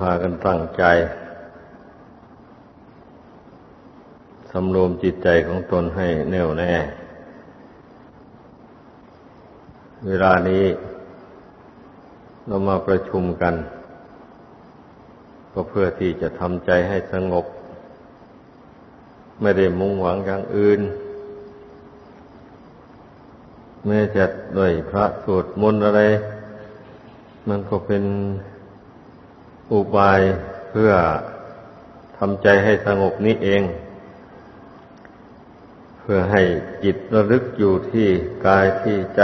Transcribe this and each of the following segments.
พากันตั้งใจสำรวมจิตใจของตนให้แน่วแน่ เวลานี้ เรามาประชุมกัน ก็เพื่อที่จะทำใจให้สงบ ไม่ได้มุ่งหวังอย่างอื่น แม้จะด้วยพระสวดมนต์อะไร มันก็เป็น อุบายเพื่อทำใจให้สงบนี้เอง เพื่อให้จิตระลึกอยู่ที่กายที่ใจ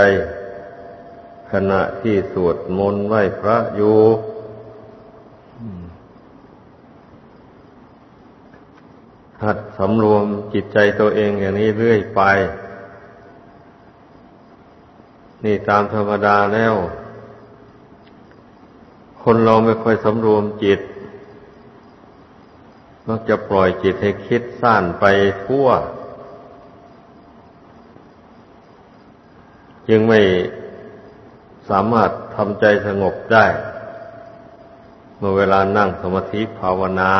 ขณะที่สวดมนต์ไหว้พระอยู่หัดสำรวมจิตใจตัวเองอย่างนี้เรื่อยไป นี่ตามธรรมดาแล้ว คนเราไม่ค่อยสำรวมจิต มักจะปล่อยจิตให้คิดซ่านไปทั่ว จึงไม่สามารถทำใจสงบได้ เมื่อเวลานั่งสมาธิภาวนา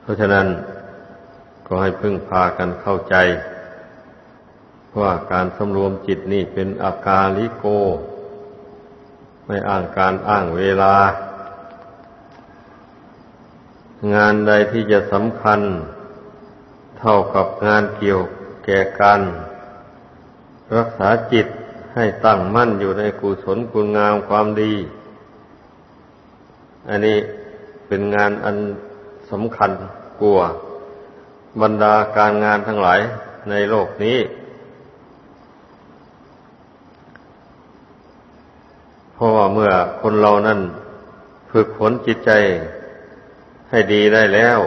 เพราะฉะนั้นก็ให้พึ่งพากันเข้าใจว่าการสำรวมจิตนี่เป็นอาการลิโก ไม่อ้างการอ้างเวลา งานใดที่จะสำคัญ เท่ากับงานเกี่ยวแก่กันรักษาจิตให้ตั้งมั่นอยู่ในกุศลคุณงามความดี อันนี้เป็นงานอันสำคัญกลัวบรรดาการงานทั้งหลายในโลกนี้เพ ราะว่าเมื่อคนเรานั่นฝึกฝนจิตใจให้ดีได้แล้ว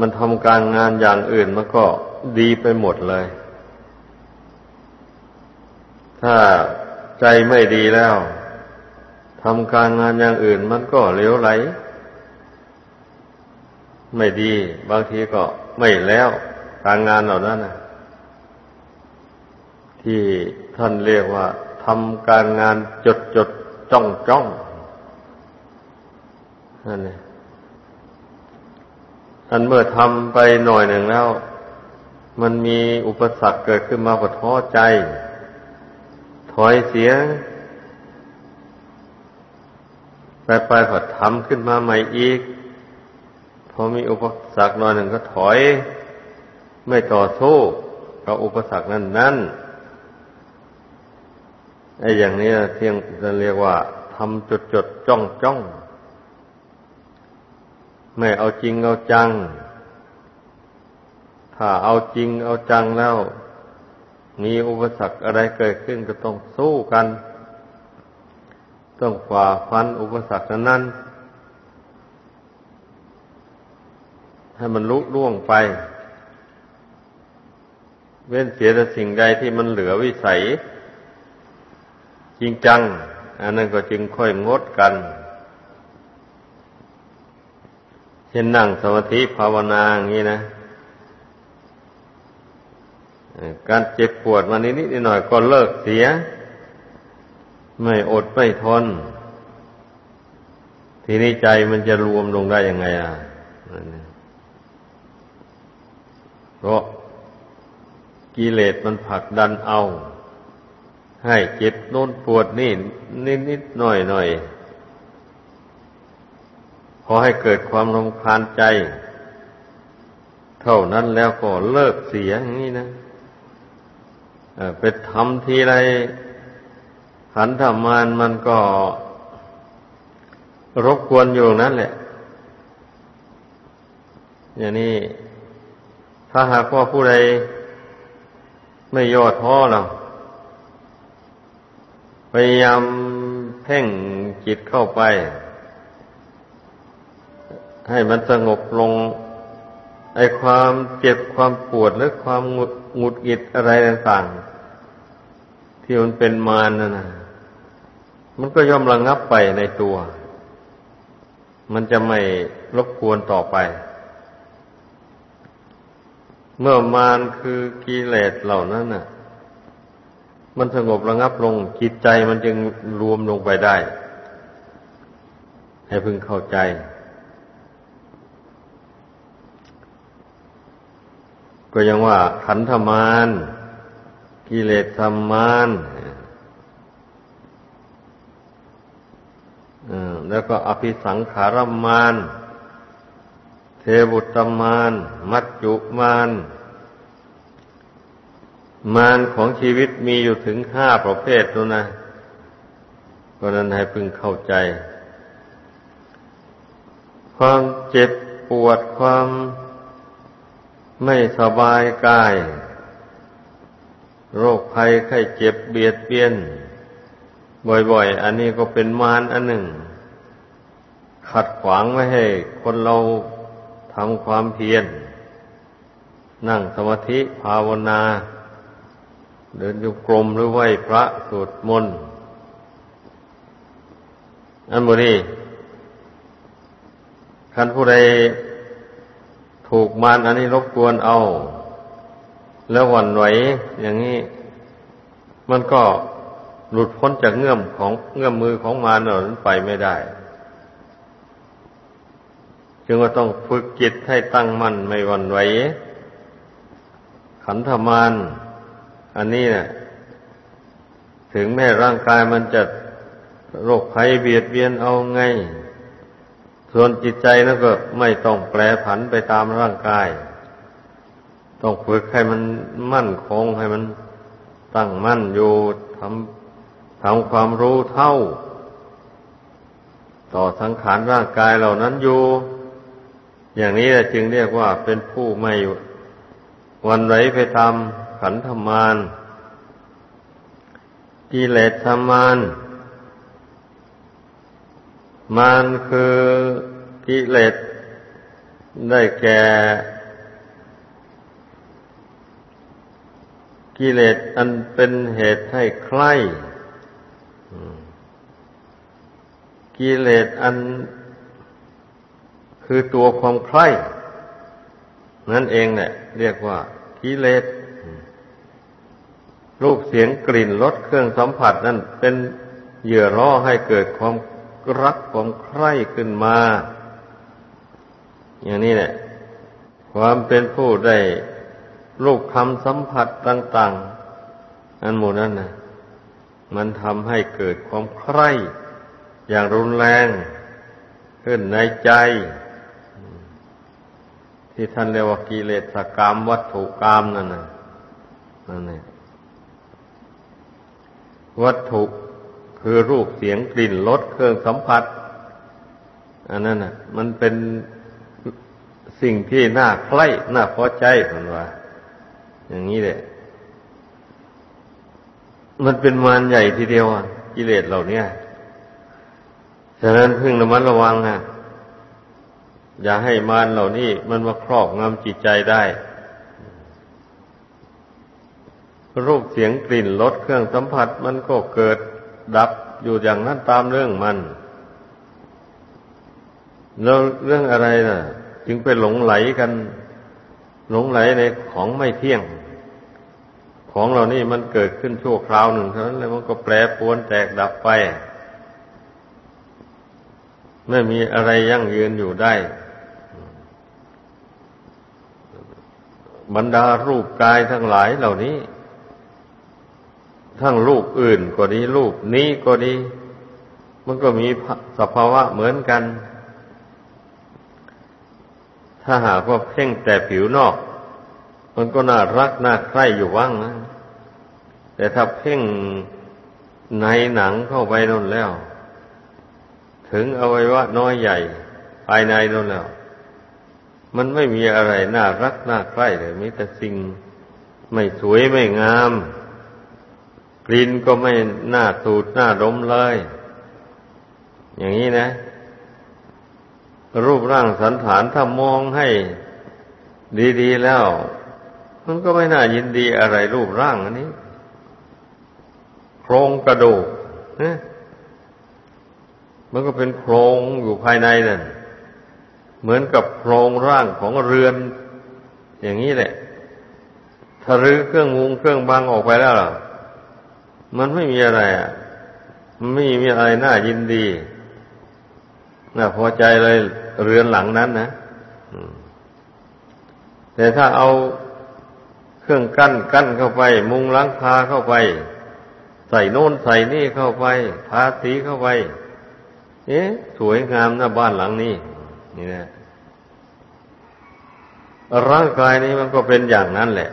มันทำการงานอย่างอื่นมันก็ดีไปหมดเลย ถ้าใจไม่ดีแล้วทำการงานอย่างอื่นมันก็เลี้ยวไหล ไม่ดี บางทีก็ไม่แล้วการงานเหล่านั้นนะที่ท่านเรียกว่า ทำการงานจดจดจ้องจ้องนั่นเองอันเมื่อทำไปหน่อยหนึ่งแล้ว มันมีอุปสรรคเกิดขึ้นมาก็ท้อใจ ถอยเสียไปไปพอทำขึ้นมาใหม่อีก พอมีอุปสรรคหน่อยหนึ่งก็ถอย ไม่ต่อสู้กับอุปสรรคนั้นนั้น ไอ้อย่างนี้เที่ยงจะเรียกว่าทำจดจดจ้องจ้องไม่เอาจริงเอาจัง ถ้าเอาจริงเอาจังแล้ว มีอุปสรรคอะไรเกิดขึ้นก็ต้องสู้กัน ต้องฝ่าฟันอุปสรรคนั้น ให้มันลุล่วงไป เว้นเสียแต่สิ่งใดที่มันเหลือวิสัย จริงจัง อันนั้นก็จึงค่อยงดกัน เช่นนั่งสมาธิภาวนาอย่างนี้นะการเจ็บปวดมานิดนิดหน่อยก็เลิกเสีย ไม่อดไม่ทน ทีนี้ใจมันจะรวมลงได้ยังไงอะเพราะกิเลสมันผลักดันเอา ให้เจ็บโน้นปวดนี่นิดนิดหน่อยหน่อยพอให้เกิดความรำคาญใจ เท่านั้นแล้วก็เลิกเสียอย่างนี้นะไปทำทีไรขันธมานมันก็รบกวนอยู่นั่นแหละ อย่างนี้ ถ้าหากว่าผู้ใดไม่ย่อท้อหรอก ยายามเพ่งจิตเข้าไป ให้มันสงบลง ไอความเจ็บความปวดหรือความหงุดหงุดหงิดอะไรต่างๆที่มันเป็นมารนั่นนะมันก็ย่อมระงงับไปในตัว มันจะไม่รบกวนต่อไป เมื่อมารคือกิเลสเหล่านั้นน่ะ มันสงบระงับลงจิตใจมันจึงรวมลงไปได้ ให้พึงเข้าใจ ก็ยังว่า ขันธมารกิเลสธรรมานแล้วก็อภิสังขารมาน เทบุตรมาน มัจจุมาน มานของชีวิตมีอยู่ถึงห้าประเภทตัวนะเพราะนั้นให้พึงเข้าใจ ความเจ็บปวดความไม่สบายกาย โรคภัยไข้เจ็บเบียดเบียน บ่อยๆ อันนี้ก็เป็นมารอันหนึ่ง ขัดขวางไม่ให้คนเราทำความเพียรนั่งสมาธิภาวนา เดินอยู่กรมหรือไหวพระสวดมนต์อันบุรีคันผู้ใดถูกมารอันนี้รบกวนเอา แล้วหวั่นไหวอย่างนี้ มันก็หลุดพ้นจากเงื่อมของเงื่อมมือของมารเหล่านั้นไปไม่ได้ จึงว่าต้องฝึกจิตให้ตั้งมั่นไม่หวั่นไหวขันธมาน อันนี้เนะี่ยถึงแม้ร่างกายมันจะโรคภัยเบียดเบียนเอาไง ส่วนจิตใจนั่นก็ไม่ต้องแปรผันไปตามร่างกาย ต้องฝึกให้มันมั่นคงให้มันตั้งมั่นอยู่ทำทำความรู้เท่า ต่อสังขารร่างกายเหล่านั้นอยู่ อย่างนี้จึงเรียกว่าเป็นผู้ไม่วันไหวไปตาม ขันธมารกิเลสมานมานคือกิเลสได้แก่ กิเลสอันเป็นเหตุให้ใคร่กิเลสอันคือตัวความใคร่นั่นเองเนี่ยเรียกว่ากิเลส รูปเสียงกลิ่นรสเครื่องสัมผัสนั่นเป็นเหยื่อล่อให้เกิดความรักความใคร่ขึ้นมา อย่างนี้แหละความเป็นผู้ได้รูปคำสัมผัสต่าง ๆ อันหมู่นั้นนะมันทำให้เกิดความใคร่ อย่างรุนแรงขึ้นในใจ ที่ท่านเรียกว่ากิเลสกรรมวัตถุกรรมนั่นน่ะนั่นเอง วัตถุคือรูปเสียงกลิ่นรสเครื่องสัมผัส อันนั้นน่ะ มันเป็นสิ่งที่น่าใคร่น่าพอใจผมว่า อย่างนี้แหละ มันเป็นมารใหญ่ทีเดียวอะกิเลสเหล่านี้ฉะนั้นพึ่งระมัดระวังอะ อย่าให้มารเหล่านี้ มันมาครอบงำจิตใจได้ รูปเสียงกลิ่นรสเครื่องสัมผัสมันก็เกิดดับอยู่อย่างนั้นตามเรื่องมัน แล้วเรื่องอะไรน่ะ จึงไปหลงไหลกัน หลงไหลในของไม่เที่ยง ของเหล่านี้มันเกิดขึ้นชั่วคราวหนึ่งเท่านั้นแล้วมันก็แปรปรวนแตกดับไป ไม่มีอะไรยั่งยืนอยู่ได้ บรรดารูปกายทั้งหลายเหล่านี้ ทั้งรูปอื่นก็ดีรูปนี้ก็ดี มันก็มีสภาวะเหมือนกัน ถ้าหากว่าเพ่งแต่ผิวนอก มันก็น่ารักน่าใคร่อยู่ว่างนะแต่ถ้าเพ่งในหนังเข้าไปนั่นแล้ว ถึงอวัยวะน้อยใหญ่ ภายในนั่นแล้ว มันไม่มีอะไรน่ารักน่าใคร่เลยมีแต่สิ่งไม่สวยไม่งาม กลิ่นก็ไม่น่าสูดน่าดมเลย อย่างนี้นะ รูปร่างสันฐานถ้ามองให้ดีๆแล้ว มันก็ไม่น่ายินดีอะไรรูปร่างอันนี้ โครงกระดูกนะมันก็เป็นโครงอยู่ภายในนั่นเหมือนกับโครงร่างของเรือน อย่างนี้แหละ ถ้ารื้อเครื่องมุงเครื่องบังออกไปแล้วล่ะ มันไม่มีอะไรอะมันไม่มีอะไรน่ายินดีน่าพอใจเลยเรือนหลังนั้นนะแต่ถ้าเอาเครื่องกั้นกั้นเข้าไป มุงลังคาเข้าไป ใส่โน่นใส่นี่เข้าไปทาสีเข้าไป เอ๊ะ สวยงามนะบ้านหลังนี้นี่นะร่างกายนี้มันก็เป็นอย่างนั้นแหละ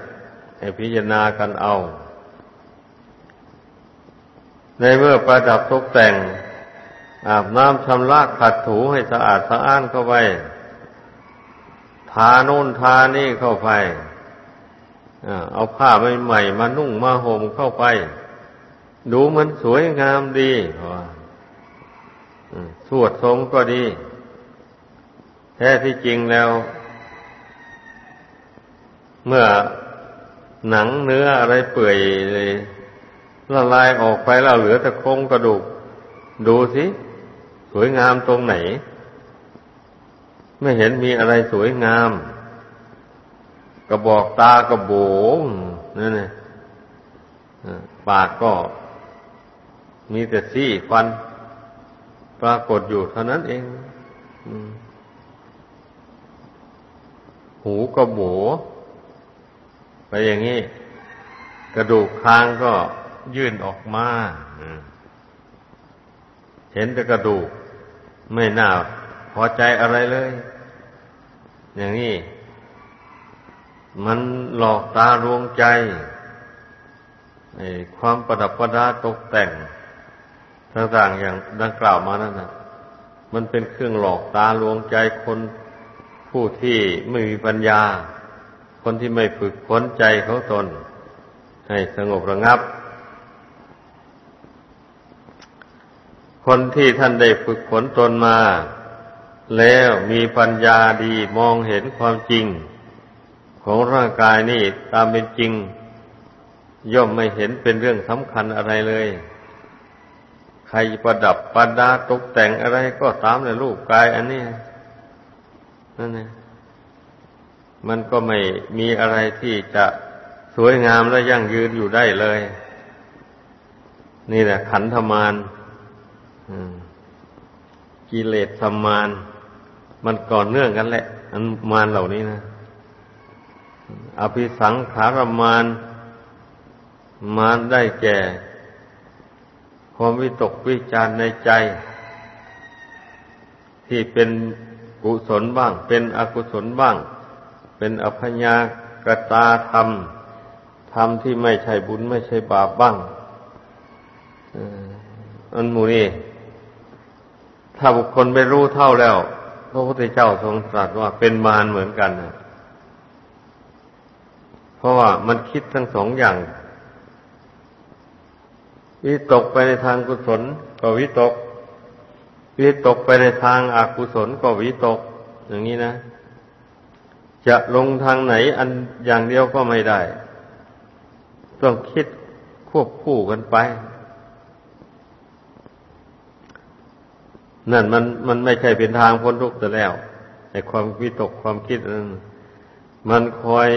ให้พิจารณากันเอา ในเมื่อประดับตกแต่ง อาบน้ำชำระขัดถูให้สะอาดสะอ้านเข้าไปทาโน่นทานี่เข้าไปเอาผ้าใหม่ๆมานุ่งมาห่มเข้าไป ดูมันสวยงามดีสวดทรงก็ดี แท้ที่จริงแล้ว เมื่อหนังเนื้ออะไรเปื่อยเลย ละลายออกไปแล้วเหลือแต่โครงกระดูก ดูสิ สวยงามตรงไหน ไม่เห็นมีอะไรสวยงาม กระบอกตากระโบงนั่นเองปากก็มีแต่ซี่ฟัน ปรากฏอยู่เท่านั้นเองหูก็โบไปอย่างนี้ กระดูกคางก็ ยื่นออกมา เห็นแต่กระดูก ไม่น่าพอใจอะไรเลย อย่างนี้ มันหลอกตาลวงใจความประดับประดาตกแต่งต่างๆอย่างดังกล่าวมานั่นนะมันเป็นเครื่องหลอกตาลวงใจคนผู้ที่ไม่มีปัญญา คนที่ไม่ฝึกฝนใจเของตน ให้สงบระงับ คนที่ท่านได้ฝึกฝนตนมา แล้วมีปัญญาดีมองเห็นความจริง ของร่างกายนี่ตามเป็นจริง ย่อมไม่เห็นเป็นเรื่องสำคัญอะไรเลย ใครประดับประดาตกแต่งอะไรก็ตามในรูปกายอันนี้นั่นเองมันก็ไม่มีอะไรที่จะสวยงามและยั่งยืนอยู่ได้เลย นี่แหละขันธมาร กิเลสสมานมันก่อนเนื่องกันแหละอันมารเหล่านี้นะอภิสังขารมานมารได้แก่ ความวิตกวิจารในใจ ที่เป็นกุศลบ้าง เป็นอกุศลบ้าง เป็นอภญากตาธรรมธรรมที่ไม่ใช่บุญไม่ใช่บาปบ้างอันมูนี่ ถ้าบุคคลไปรู้เท่าแล้ว พระพุทธเจ้าทรงตรัสว่าเป็นมารเหมือนกันนะเพราะว่ามันคิดทั้งสองอย่าง วิตกไปในทางกุศลก็วิตก วิตกไปในทางอากุศลก็วิตก อย่างนี้นะ จะลงทางไหนอันอย่างเดียวก็ไม่ได้ ต้องคิดควบคู่กันไป นั่นมันมันไม่ใช่เป็นทางพ้นทุกข์แต่แล้วไอ้ความวิตกความคิดนั้นมันคอย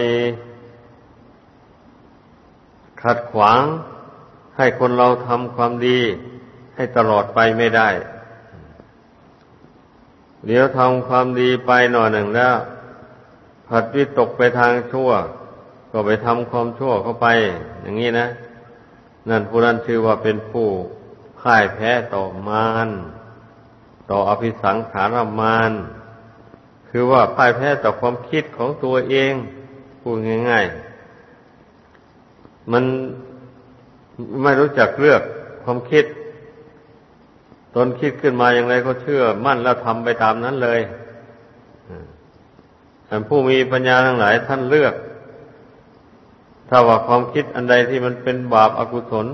ขัดขวางให้คนเราทำความดี ให้ตลอดไปไม่ได้ เดี๋ยวทำความดีไปหน่อยหนึ่งแล้วผัดวิตกไปทางชั่ว ก็ไปทำความชั่วเข้าไป อย่างนี้นะ นั่นผู้นั้นชื่อว่าเป็นผู้พ่ายแพ้ต่อมาร ต่ออภิสังขารมารคือว่าพ่ายแพ้ต่อความคิดของตัวเองพูดง่าย ๆ มันไม่รู้จักเลือกความคิด ตนคิดขึ้นมาอย่างไรก็เชื่อมั่นแล้วทำไปตามนั้นเลยท่านผู้มีปัญญาทั้งหลายท่านเลือก ถ้าว่าความคิดอันใดที่มันเป็นบาปอากุศล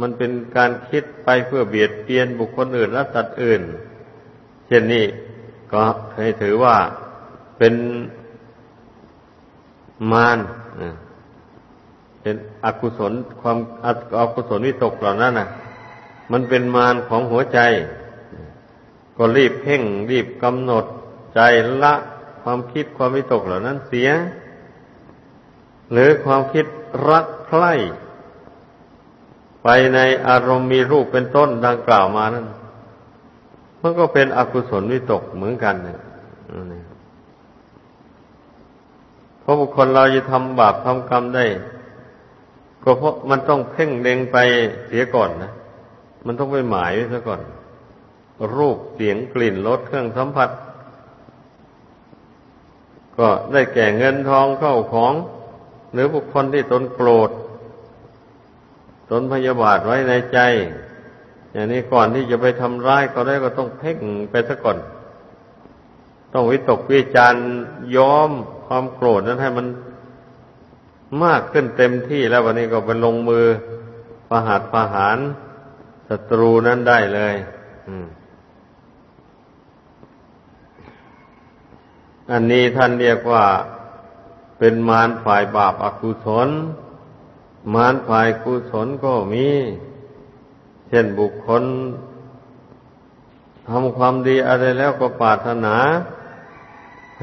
มันเป็นการคิดไปเพื่อเบียดเบียนบุคคลอื่นและสัตว์อื่น เช่นนี้ก็ให้ถือว่าเป็นมารเป็นอกุศลความอกุศลวิตกเหล่านั้นนะมันเป็นมารของหัวใจ ก็รีบเพ่งรีบกำหนดใจละความคิดความวิตกเหล่านั้นเสีย หรือความคิดรักใคร่ ไปในอารมณ์มีรูปเป็นต้นดังกล่าวมานั้นมันก็เป็นอกุศลวิตกเหมือนกันเนี่ยเพราะบุคคลเราจะทำบาปทำกรรมได้ ก็เพราะมันต้องเพ่งเล็งไปเสียก่อนนะ มันต้องไปหมายไว้ซะก่อน รูปเสียงกลิ่นรสเครื่องสัมผัส ก็ได้แก่เงินทองเข้าของ หรือบุคคลที่ตนโกรธ ตนพยาบาทไว้ในใจ อย่างนี้ก่อนที่จะไปทำร้ายก็ได้ก็ต้องเพ่งไปซะก่อน ต้องวิตกวิจารย้อมความโกรธนั้นให้มันมากขึ้นเต็มที่แล้ววันนี้ก็ไปลงมือประหัตประหารศัตรูนั้นได้เลยอันนี้ท่านเรียกว่าเป็นมารฝ่ายบาปอากุศล มารฝ่ายกุศลก็มี เช่นบุคคลทำความดีอะไรแล้วก็ปรารถนา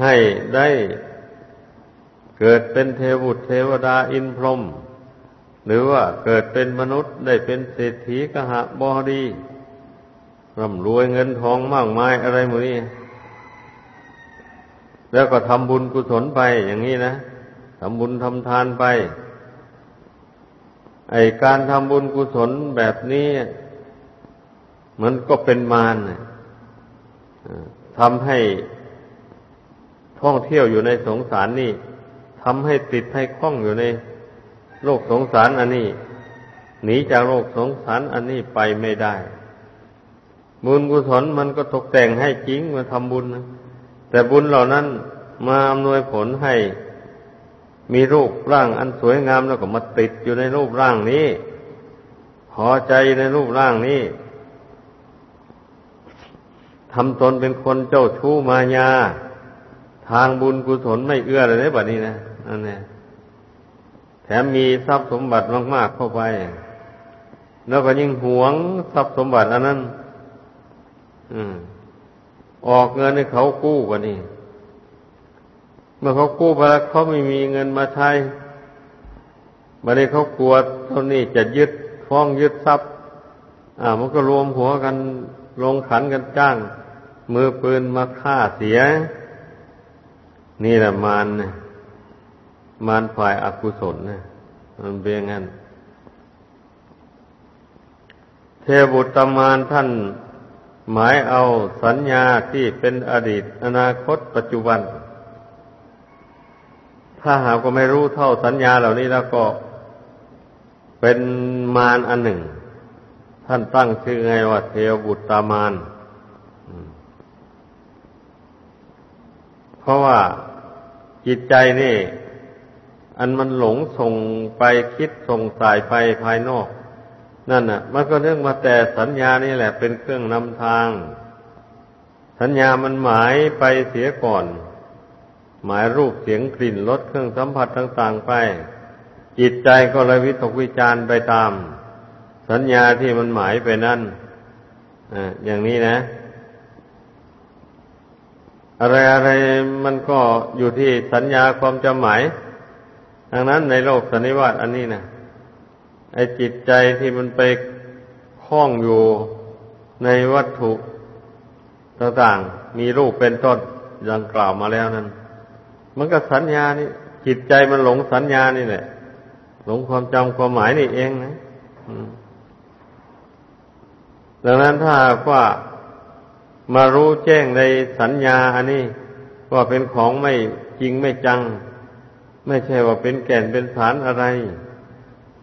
ให้ได้เกิดเป็นเทวุตเทวดาอินพรหมหรือว่าเกิดเป็นมนุษย์ได้เป็นเศรษฐีกหะบอดีร่ำรวยเงินทองมากมายอะไรหมดนี้แล้วก็ทำบุญกุศลไปอย่างนี้นะทำบุญทำทานไป ไอการทำบุญกุศลแบบนี้ มันก็เป็นมารทำให้ท่องเที่ยวอยู่ในสงสารนี่ทำให้ติดให้คล้องอยู่ในโลกสงสารอันนี้หนีจากโลกสงสารอันนี้ไปไม่ได้ บุญกุศลมันก็ตกแต่งให้จริงมาทำบุญนะแต่บุญเหล่านั้นมาอำนวยผลให้ มีรูปร่างอันสวยงามแล้วก็มาติดอยู่ในรูปร่างนี้พอใจในรูปร่างนี้ทำตนเป็นคนเจ้าชู้มายา ทางบุญกุศลไม่เอื้อเลยแบบนี้นะนั่นแหละแถมมีทรัพย์สมบัติมาก ๆ เข้าไป แล้วก็ยิ่งหวงทรัพย์สมบัติอันนั้นออกเงินให้เขากู้กว่านี้ เมื่อเขากู้ไปแล้วเขาไม่มีเงินมาใช้บัดนี้เขากลัวเท่านี้จะยึดฟ้องยึดทรัพย์ อ่า มันก็รวมหัวกันลงขันกันจ้าง มือปืนมาฆ่าเสีย นี่แหละมารนะมารฝ่ายอากุศลนะมันเป็นงั้นเทบุตรมารท่านหมายเอาสัญญาที่เป็นอดีตอนาคตปัจจุบัน ถ้าหากก็ไม่รู้เท่าสัญญาเหล่านี้แล้วก็เป็นมารอันหนึ่ง ท่านตั้งชื่อไงว่าเทวบุตรตามารเพราะว่าจิตใจนี่ อันมันหลงส่งไปคิดส่งสายไปภายนอก นั่นน่ะ มันก็เนื่องมาแต่สัญญานี่แหละเป็นเครื่องนำทาง สัญญามันหมายไปเสียก่อน หมายรูปเสียงกลิ่นรสเครื่องสัมผัสต่างๆไป จิตใจก็เลยวิตกวิจารไปตาม สัญญาที่มันหมายไปนั่นอ่าอย่างนี้นะ อะไรอะไรมันก็อยู่ที่สัญญาความจำหมายดังนั้นในโลกสันนิวาตอันนี้นะไอจิตใจที่มันไปคล้องอยู่ในวัตถุต่างๆ มีรูปเป็นต้นดังกล่าวมาแล้วนั้น มันก็สัญญานี่จิตใจมันหลงสัญญานี่แหละ หลงความจำความหมายนี่เองนะดังนั้นถ้าว่ามารู้แจ้งในสัญญาอันนี้ว่าเป็นของไม่จริงไม่จัง ไม่ใช่ว่าเป็นแก่นเป็นสารอะไร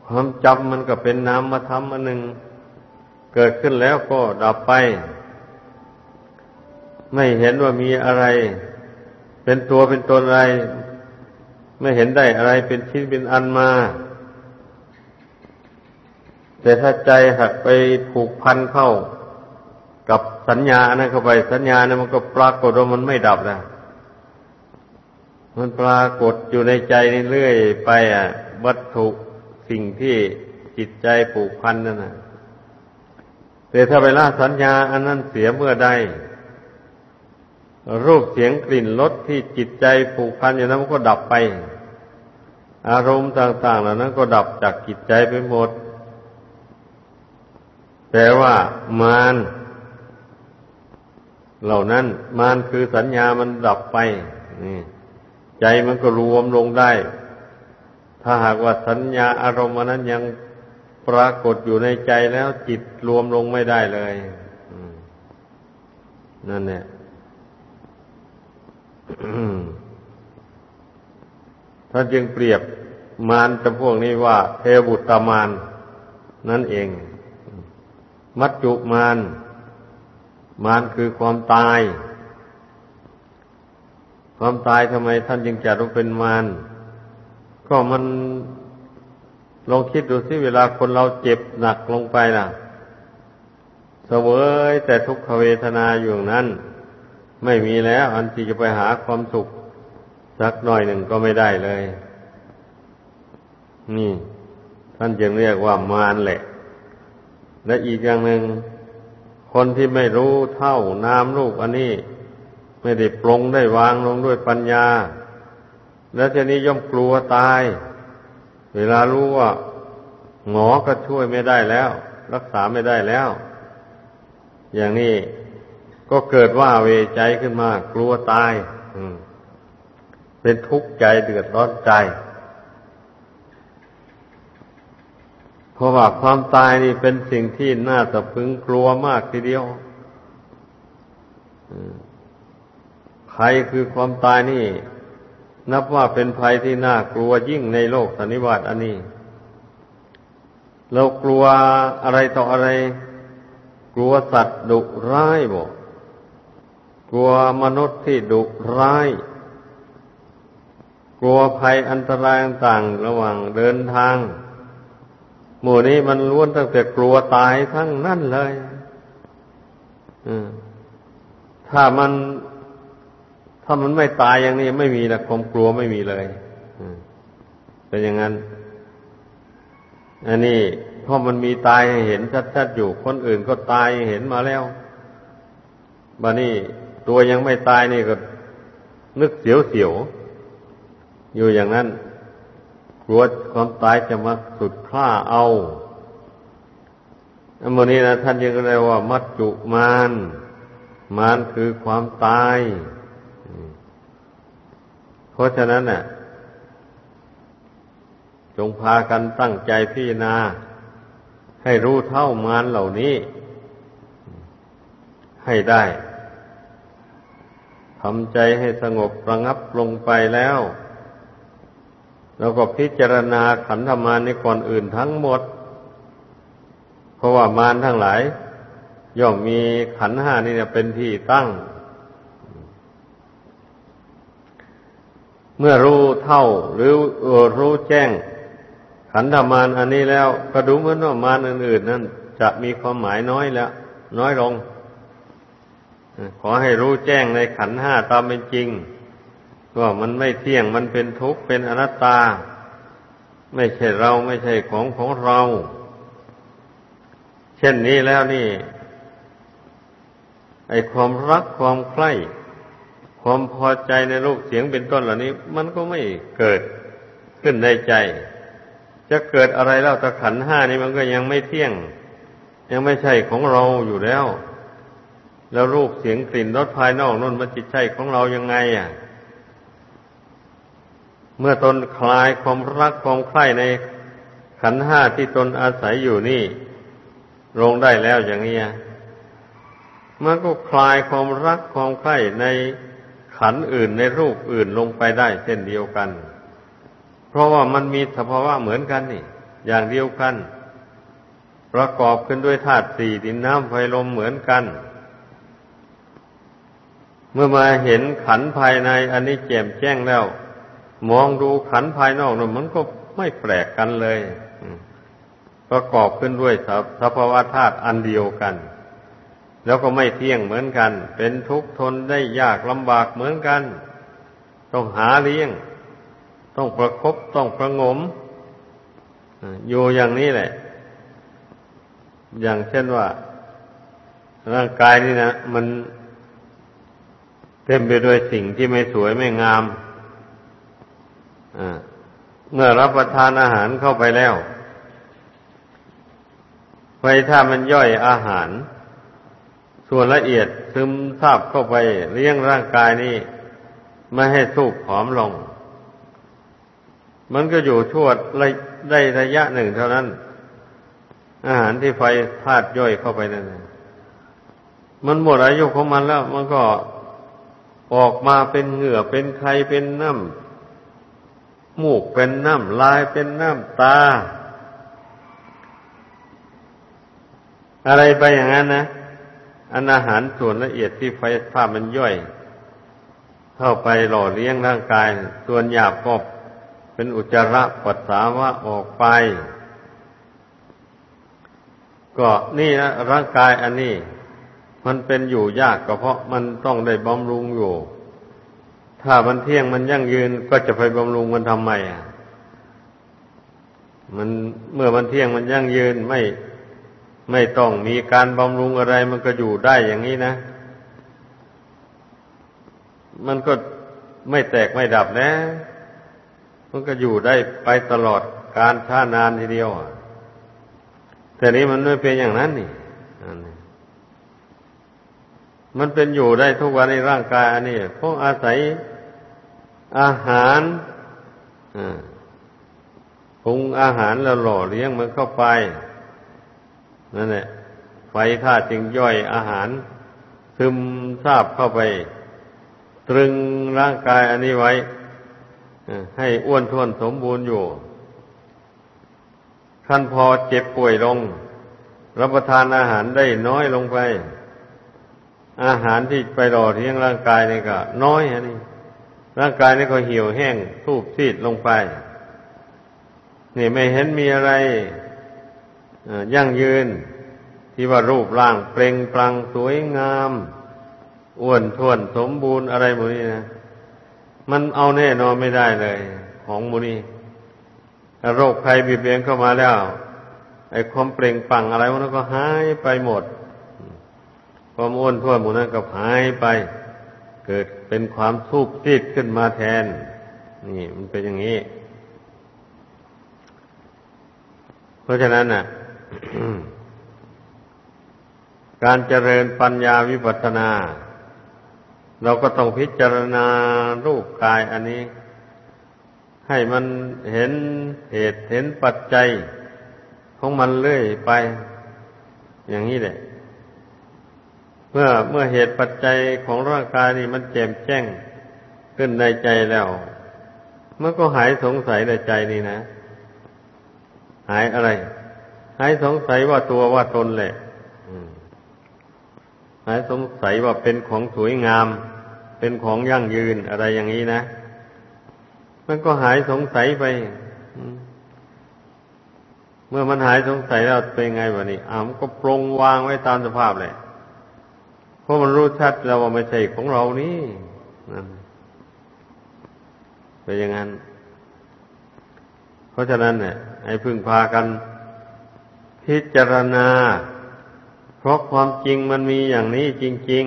ความจำมันก็เป็นนามธรรมอันหนึ่ง เกิดขึ้นแล้วก็ดับไป ไม่เห็นว่ามีอะไร เป็นตัวเป็นตนอะไร ไม่เห็นได้อะไรเป็นชิ้นเป็นอันมา แต่ถ้าใจหักไปผูกพันเข้า กับสัญญานั้นเข้าไปสัญญานี่ยมันก็ปรากฏว่ามันไม่ดับนะมันปรากฏอยู่ในใจนเรื่อยไปอะ วัตถุสิ่งที่จิตใจผูกพันนั่นนะแต่ถ้าไปละสัญญา อันนั้นเสียเมื่อใด รูปเสียงกลิ่นรสที่จิตใจผูกพันอย่างนั้นมันก็ดับไป อารมณ์ต่างๆเหล่านั้นก็ดับจากจิตใจไปหมด แต่ว่ามารเหล่านั้นมารคือสัญญามันดับไปนี่ใจมันก็รวมลงได้ ถ้าหากว่าสัญญาอารมณ์นั้นยังปรากฏอยู่ในใจแล้วจิตรวมลงไม่ได้เลยนั่นเนี่ย ท่านจึงเปรียบมารจำพวกนี้ว่าเทบุตรมารนั่นเอง มัจจุมารมารคือความตาย ความตายทำไมท่านจึงจัดว่าเป็นมารก็มันลองคิดดูสิเวลาคนเราเจ็บหนักลงไปนะ่ะเสวยแต่ทุกขเวทนาอยู่นั้น ไม่มีแล้ว อันที่จะไปหาความสุขสักหน่อยหนึ่งก็ไม่ได้เลย นี่ ท่านจึงเรียกว่ามารแหละ และอีกอย่างหนึ่งคนที่ไม่รู้เท่านามรูปอันนี้ ไม่ได้ปรงได้วางลงด้วยปัญญา แล้วทีนี้ย่อมกลัวตาย เวลารู้ว่า หมอก็ช่วยไม่ได้แล้ว รักษาไม่ได้แล้ว อย่างนี้ ก็เกิดว่าเวใจขึ้นมากลัวตายเป็นทุกข์ใจเดือดร้อนใจ เพราะว่าความตายนี่เป็นสิ่งที่น่าสะพึงกลัวมากทีเดียวภัยคือความตายนี่ นับว่าเป็นภัยที่น่ากลัวยิ่งในโลกสันนิบาตอันนี้ เรากลัวอะไรต่ออะไร กลัวสัตว์ดุร้ายบ่ก กลัวมนุษย์ที่ดุร้าย กลัวภัยอันตรายต่างระหว่างเดินทาง หมู่นี้มันล้วนตั้งแต่กลัวตายทั้งนั่นเลยถ้ามันถ้ามันไม่ตายอย่างนี้ไม่มีละความกลัวไม่มีเลยเป็นอย่างนั้น อันนี้เพราะมันมีตายให้เห็นชัดๆอยู่ คนอื่นก็ตายเห็นมาแล้วบันี้ ตัวยังไม่ตายนี่ก็นึกเสียวๆอยู่อย่างนั้นกลัวความตายจะมาสุดฆ่าเอาอันนี้นะท่านยังเรียกว่า มัจจุมานมานคือความตาย เพราะฉะนั้นน่ะ จงพากันตั้งใจพิจารณา ให้รู้เท่ามานเหล่านี้ ให้ได้ ทำใจให้สงบระงับลงไปแล้ว แล้วก็พิจารณาขันธมารในก่อนอื่นทั้งหมด เพราะว่ามารทั้งหลาย ย่อมมีขันห้านี่เป็นที่ตั้ง เมื่อรู้เท่าหรือรู้แจ้ง ขันธมารอันนี้แล้ว ก็ดูเหมือนว่ามารอื่นๆ นั้นจะมีความหมายน้อยแล้ว น้อยลง ขอให้รู้แจ้งในขันห้าตามเป็นจริงว่ามันไม่เที่ยงมันเป็นทุกข์เป็นอนัตตา ไม่ใช่เราไม่ใช่ของของเรา เช่นนี้แล้วนี่ ไอความรักความใคร่ความพอใจในรูปเสียงเป็นต้นเหล่านี้ มันก็ไม่เกิดขึ้นในใจ จะเกิดอะไรแล้วตะขันห้านี่มันก็ยังไม่เที่ยง ยังไม่ใช่ของเราอยู่แล้ว แล้วรูปเสียงกลิ่นรสภายนอกนั่นมันจิตใจของเรายังไงอะ เมื่อตนคลายความรักความใคร่ในขันห้าที่ตนอาศัยอยู่นี่ลงได้แล้วอย่างนี้มันก็คลายความรักความใคร่ในขันอื่นในรูปอื่นลงไปได้เช่นเดียวกัน เพราะว่ามันมีสภาวะเหมือนกันนี่ อย่างเดียวกัน ประกอบขึ้นด้วยธาตุสี่ดินน้ำไฟลมเหมือนกัน มื่อมาเห็นขันภายในอันนี้แจ่มแจ้งแล้ว มองดูขันภายนอกนั้นมันก็ไม่แปลกกันเลยประกอบขึ้นด้วยสภาวะธาตุอันเดียวกัน แล้วก็ไม่เที่ยงเหมือนกัน เป็นทุกข์ทนได้ยากลำบากเหมือนกัน ต้องหาเลี้ยง ต้องประครบต้องประงมอยู่อย่างนี้แหละ อย่างเช่นว่า ร่างกายนี่นะมัน เต็มไปด้วยสิ่งที่ไม่สวยไม่งามเมื่อรับประทานอาหารเข้าไปแล้วก็ถ้ามันย่อยอาหาร ส่วนละเอียดซึมซาบเข้าไปเลี้ยงร่างกายนี้ไม่ให้สูบผอมลง มันก็อยู่ชั่วได้ระยะหนึ่งเท่านั้น อาหารที่ไฟธาตุย่อยเข้าไปนั่นมันหมดอายุของมันแล้ว มันก็ ออกมาเป็นเหงื่อเป็นไข่เป็นน้ำมูกเป็นน้ำลายเป็นน้ำตา อะไรไปอย่างนั้นนะอันอาหารส่วนละเอียดที่ไฟฟ้ามันย่อย เข้าไปหล่อเลี้ยงร่างกาย ส่วนหยาบก็เป็นอุจจาระปัสสาวะออกไป ก็นี่นะร่างกายอันนี้ มันเป็นอยู่ยากก็เพราะมันต้องได้บำรุงอยู่ ถ้ามันเที่ยงมันยั่งยืนก็จะไปบำรุงมันทำไมอะ มันเมื่อมันเที่ยงมันยั่งยืนไม่ไม่ต้องมีการบำรุงอะไรมันก็อยู่ได้อย่างนี้นะ มันก็ไม่แตกไม่ดับนะ มันก็อยู่ได้ไปตลอดการช้านานทีเดียวแต่นี้มันไม่เป็นอย่างนั้นนี่ มันเป็นอยู่ได้ทุกวันในร่างกายอันนี้เพราะอาศัยอาหารปรุงอาหารแล้วหล่อเลี้ยงมันเข้าไปนั่นแหละไฟธาตุจึงย่อยอาหาร ซึมซาบเข้าไป ตรึงร่างกายอันนี้ไว้ให้อ้วนท้วนสมบูรณ์อยู่ขั้นพอเจ็บป่วยลง รับประทานอาหารได้น้อยลงไป อาหารที่ไปหล่อเลี้ยงร่างกายนี่ก็ น้อยฮะนี่ ร่างกายนี่ก็เหี่ยวแห้งทูบซีดลงไป นี่ไม่เห็นมีอะไรยั่งยืน ที่ว่ารูปร่างเปล่งปลั่งสวยงามอ้วนท้วนสมบูรณ์อะไรหมดนี้นะมันเอาแน่นอนไม่ได้เลย ของมูนี้โรคภัยบีบเบียนเข้ามาแล้ว ไอ้ความเปล่งปังอะไรมันก็หายไปหมด ความอ้วนท้วนหมูนั้นก็หายไป เกิดเป็นความสูบซีดขึ้นมาแทน นี่มันเป็นอย่างนี้ เพราะฉะนั้นน่ะ การเจริญปัญญาวิปัสสนา เราก็ต้องพิจารณารูปกายอันนี้ ให้มันเห็นเหตุเห็นปัจจัยของมันเรื่อยไป อย่างนี้แหละ เมื่อเมื่อเหตุปัจจัยของร่างกายนี่มันแจ่มแจ้งขึ้นในใจแล้วมันก็หายสงสัยในใจนี่นะ หายอะไร หายสงสัยว่าตัวว่าตนแหละหายสงสัยว่าเป็นของสวยงาม เป็นของยั่งยืนอะไรอย่างนี้นะ มันก็หายสงสัยไปเมื่อมันหายสงสัยแล้วเป็นไงวะนี่อ่ามก็ปรงวางไว้ตามสภาพเลย เพราะมันรู้ชัดแล้วว่าไม่ใช่ของเรานี่นั่นเป็นอย่างนั้น เพราะฉะนั้นเนี่ยให้พึ่งพากัน พิจารณา เพราะความจริงมันมีอย่างนี้จริง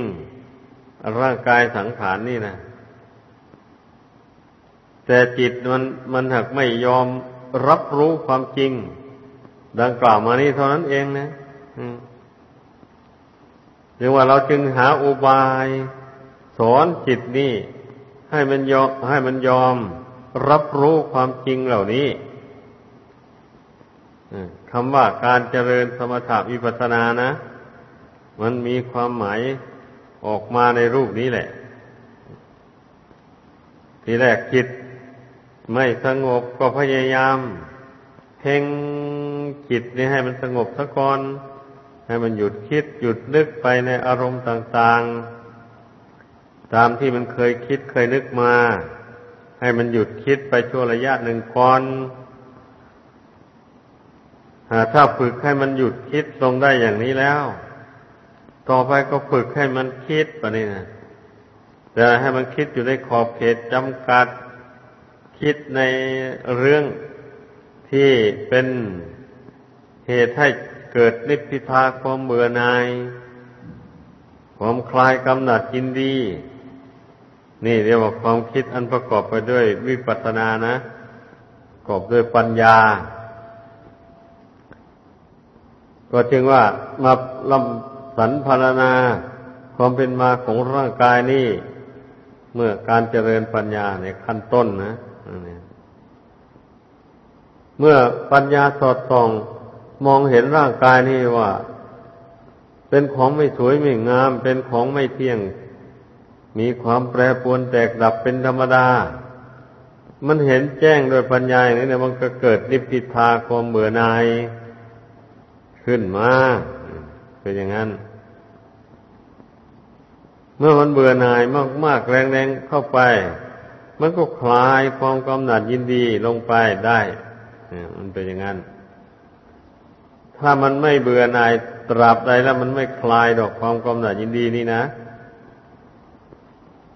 ๆ ร่างกายสังขารนี่นะแต่จิตมันมันหักไม่ยอมรับรู้ความจริง ดังกล่าวมานี้เท่านั้นเองนะอืม เรียกว่าเราจึงหาอุบาย สอนจิตนี่ให้มันยอมให้มันยอมรับรู้ความจริงเหล่านี้คำว่าการเจริญสมถะวิปัสสนานะ มันมีความหมายออกมาในรูปนี้แหละ ทีแรกจิตไม่สงบก็พยายาม เพ่งจิตนี่ให้มันสงบสักก่อน ให้มันหยุดคิดหยุดนึกไปในอารมณ์ต่าง ๆ ตามที่มันเคยคิดเคยนึกมา ให้มันหยุดคิดไปชั่วระยะหนึ่งก่อนถ้าฝึกให้มันหยุดคิดลงได้อย่างนี้แล้ว ต่อไปก็ฝึกให้มันคิดปะนี่นะแต่ให้มันคิดอยู่ในขอบเขตจำกัด คิดในเรื่องที่เป็นเหตุให้ เกิดนิพพิทาความเบื่อหน่าย ความคลายกำหนัดยินดี นี่เรียกว่าความคิดอันประกอบไปด้วยวิปัสสนานะประกอบด้วยปัญญา ก็จึงว่ามาลำสันพารณาความเป็นมาของร่างกายนี่ เมื่อการเจริญปัญญาในขั้นต้นนะเมื่อปัญญาสอดส่อง มองเห็นร่างกายนี่ว่า เป็นของไม่สวยไม่งาม เป็นของไม่เที่ยง มีความแปรปรวนแตกดับเป็นธรรมดา มันเห็นแจ้งโดยปัญญาอย่างนี้เนี่ยมันก็เกิดนิพพิทาความเบื่อหน่ายขึ้นมาเป็นอย่างนั้น เมื่อมันเบื่อหน่ายมากๆแรงๆเข้าไป มันก็คลายความกำหนัดยินดีลงไปได้มันเป็นอย่างนั้น ถ้ามันไม่เบื่อหน่ายตราบใดแล้วมันไม่คลายดอกความกำหนัดยินดีนี่นะ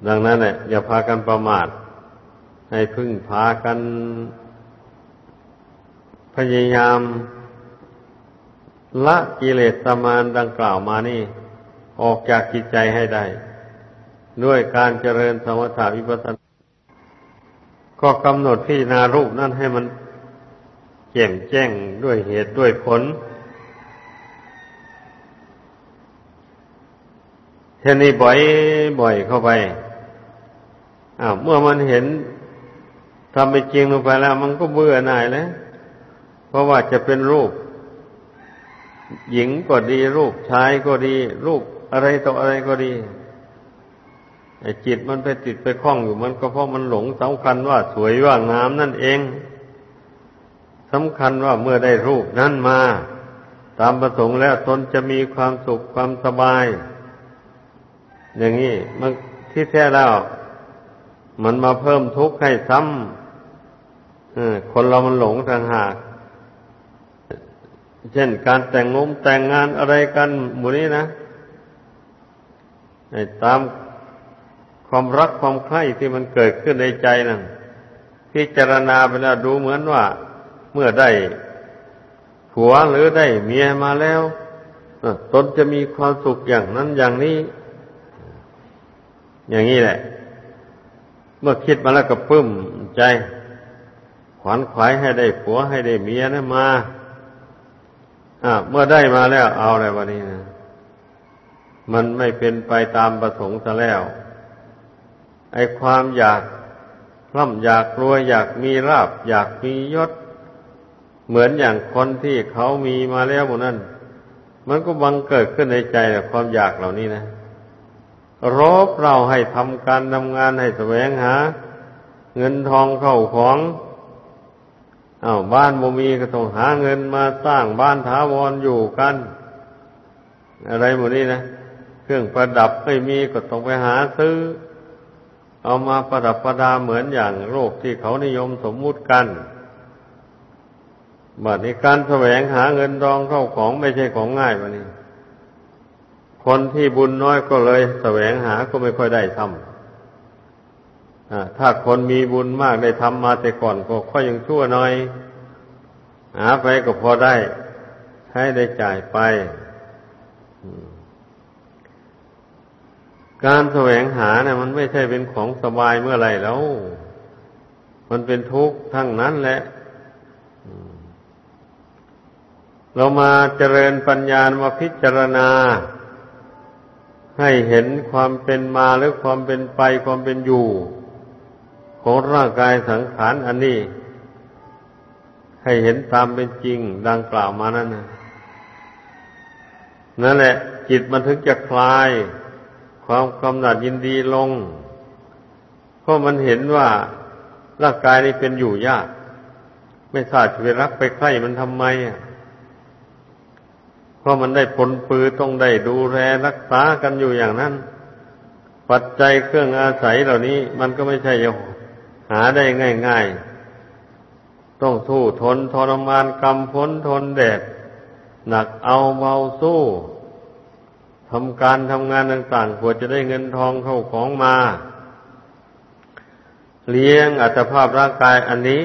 ดังนั้นเนี่ยอย่าพากันประมาท ให้พึ่งพากัน พยายาม ละกิเลสมานดังกล่าวมานี่ ออกจากจิตใจให้ได้ ด้วยการเจริญสมถะวิปัสสนาก็กำหนดพิจารณารูปนั่นให้มันแจ่มแจ้งด้วยเหตุด้วยผล ท่นี้บ่อยบ่อยเข้าไปอ้าวเมื่อมันเห็นทำไปจริงลงไปแล้ว มันก็เบื่อหน่ายแล้วเพราะว่าจะเป็นรูป หญิงก็ดีรูปชายก็ดี รูปอะไรต่ออะไรก็ดีไอ้จิตมันไปติดไปคล้องอยู่มันก็เพราะมันหลงสำคัญว่าสวยว่างามนั่นเองสำคัญว่าเมื่อได้รูปนั้นมา ตามประสงค์แล้วตนจะมีความสุขความสบาย อย่างนี้มันที่แท้แล้ว มันมาเพิ่มทุกข์ให้ซ้ำคนเรามันหลงทางหาก เช่นการแต่งงมแต่งงานอะไรกันหมู่นี้นะตามความรักความใคร่ที่มันเกิดขึ้นในใจนั่นพิจารณาไปแล้วดูเหมือนว่า เมื่อได้ผัวหรือได้เมียมาแล้วตนจะมีความสุขอย่างนั้นอย่างนี้ อย่างนี้แหละ เมื่อคิดมาแล้วก็ปึ้มใจ ขวัญขวายให้ได้ผัวให้ได้เมียนะมาเมื่อได้มาแล้วเอาอะไรวะนี้นะมันไม่เป็นไปตามประสงค์ซะแล้ว ไอความอยากร่ำอยากรวยอยากมีราบ อยากมียศ เหมือนอย่างคนที่เขามีมาแล้วหมดนั้น มันก็บังเกิดขึ้นในใจความอยากเหล่านี้นะ รบเราให้ทำการทำงานให้แสวงหา เงินทองเข้าของอา้าวบ้านบ่มีก็ต้องหาเงินมาสร้างบ้านถาวรอยู่กัน อะไรหมดนี้นะ เครื่องประดับไม่มีก็ต้องไปหาซื้อ เอามาประดับประดาเหมือนอย่างโลกที่เขานิยมสมมุติกันบัดนี้การแสวงหาเงินทองเข้าของไม่ใช่ของง่ายวันนี้ คนที่บุญน้อยก็เลยแสวงหาก็ไม่ค่อยได้ทำถ้าคนมีบุญมากได้ทำมาแต่ก่อนก็ค่อยยังชั่วหน่อย หาไปก็พอได้ ใช้ได้จ่ายไป การแสวงหาเนี่ยมันไม่ใช่เป็นของสบายเมื่อไรแล้ว มันเป็นทุกข์ทั้งนั้นแหละเรามาเจริญปัญญามาพิจารณา ให้เห็นความเป็นมาหรือความเป็นไปความเป็นอยู่ ของร่างกายสังขารอันนี้ ให้เห็นตามเป็นจริงดังกล่าวมานั่นนะนั่นแหละ จิตมันถึงจะคลาย ความกำหนัดยินดีลง เพราะมันเห็นว่าร่างกายนี้เป็นอยู่ยาก ไม่ทราบจะไปรักไปใคร่มันทำไมอะ เพราะมันได้ผลปือต้องได้ดูแลรักษากันอยู่อย่างนั้น ปัจจัยเครื่องอาศัยเหล่านี้ มันก็ไม่ใช่จะหาได้ง่ายๆ ต้องสู้ทนทรมานกำพ้นทนแดด หนักเอาเบาสู้ทำการทำงานต่างๆกว่าจะได้เงินทองเข้าของมา เลี้ยงอัตภาพร่างกายอันนี้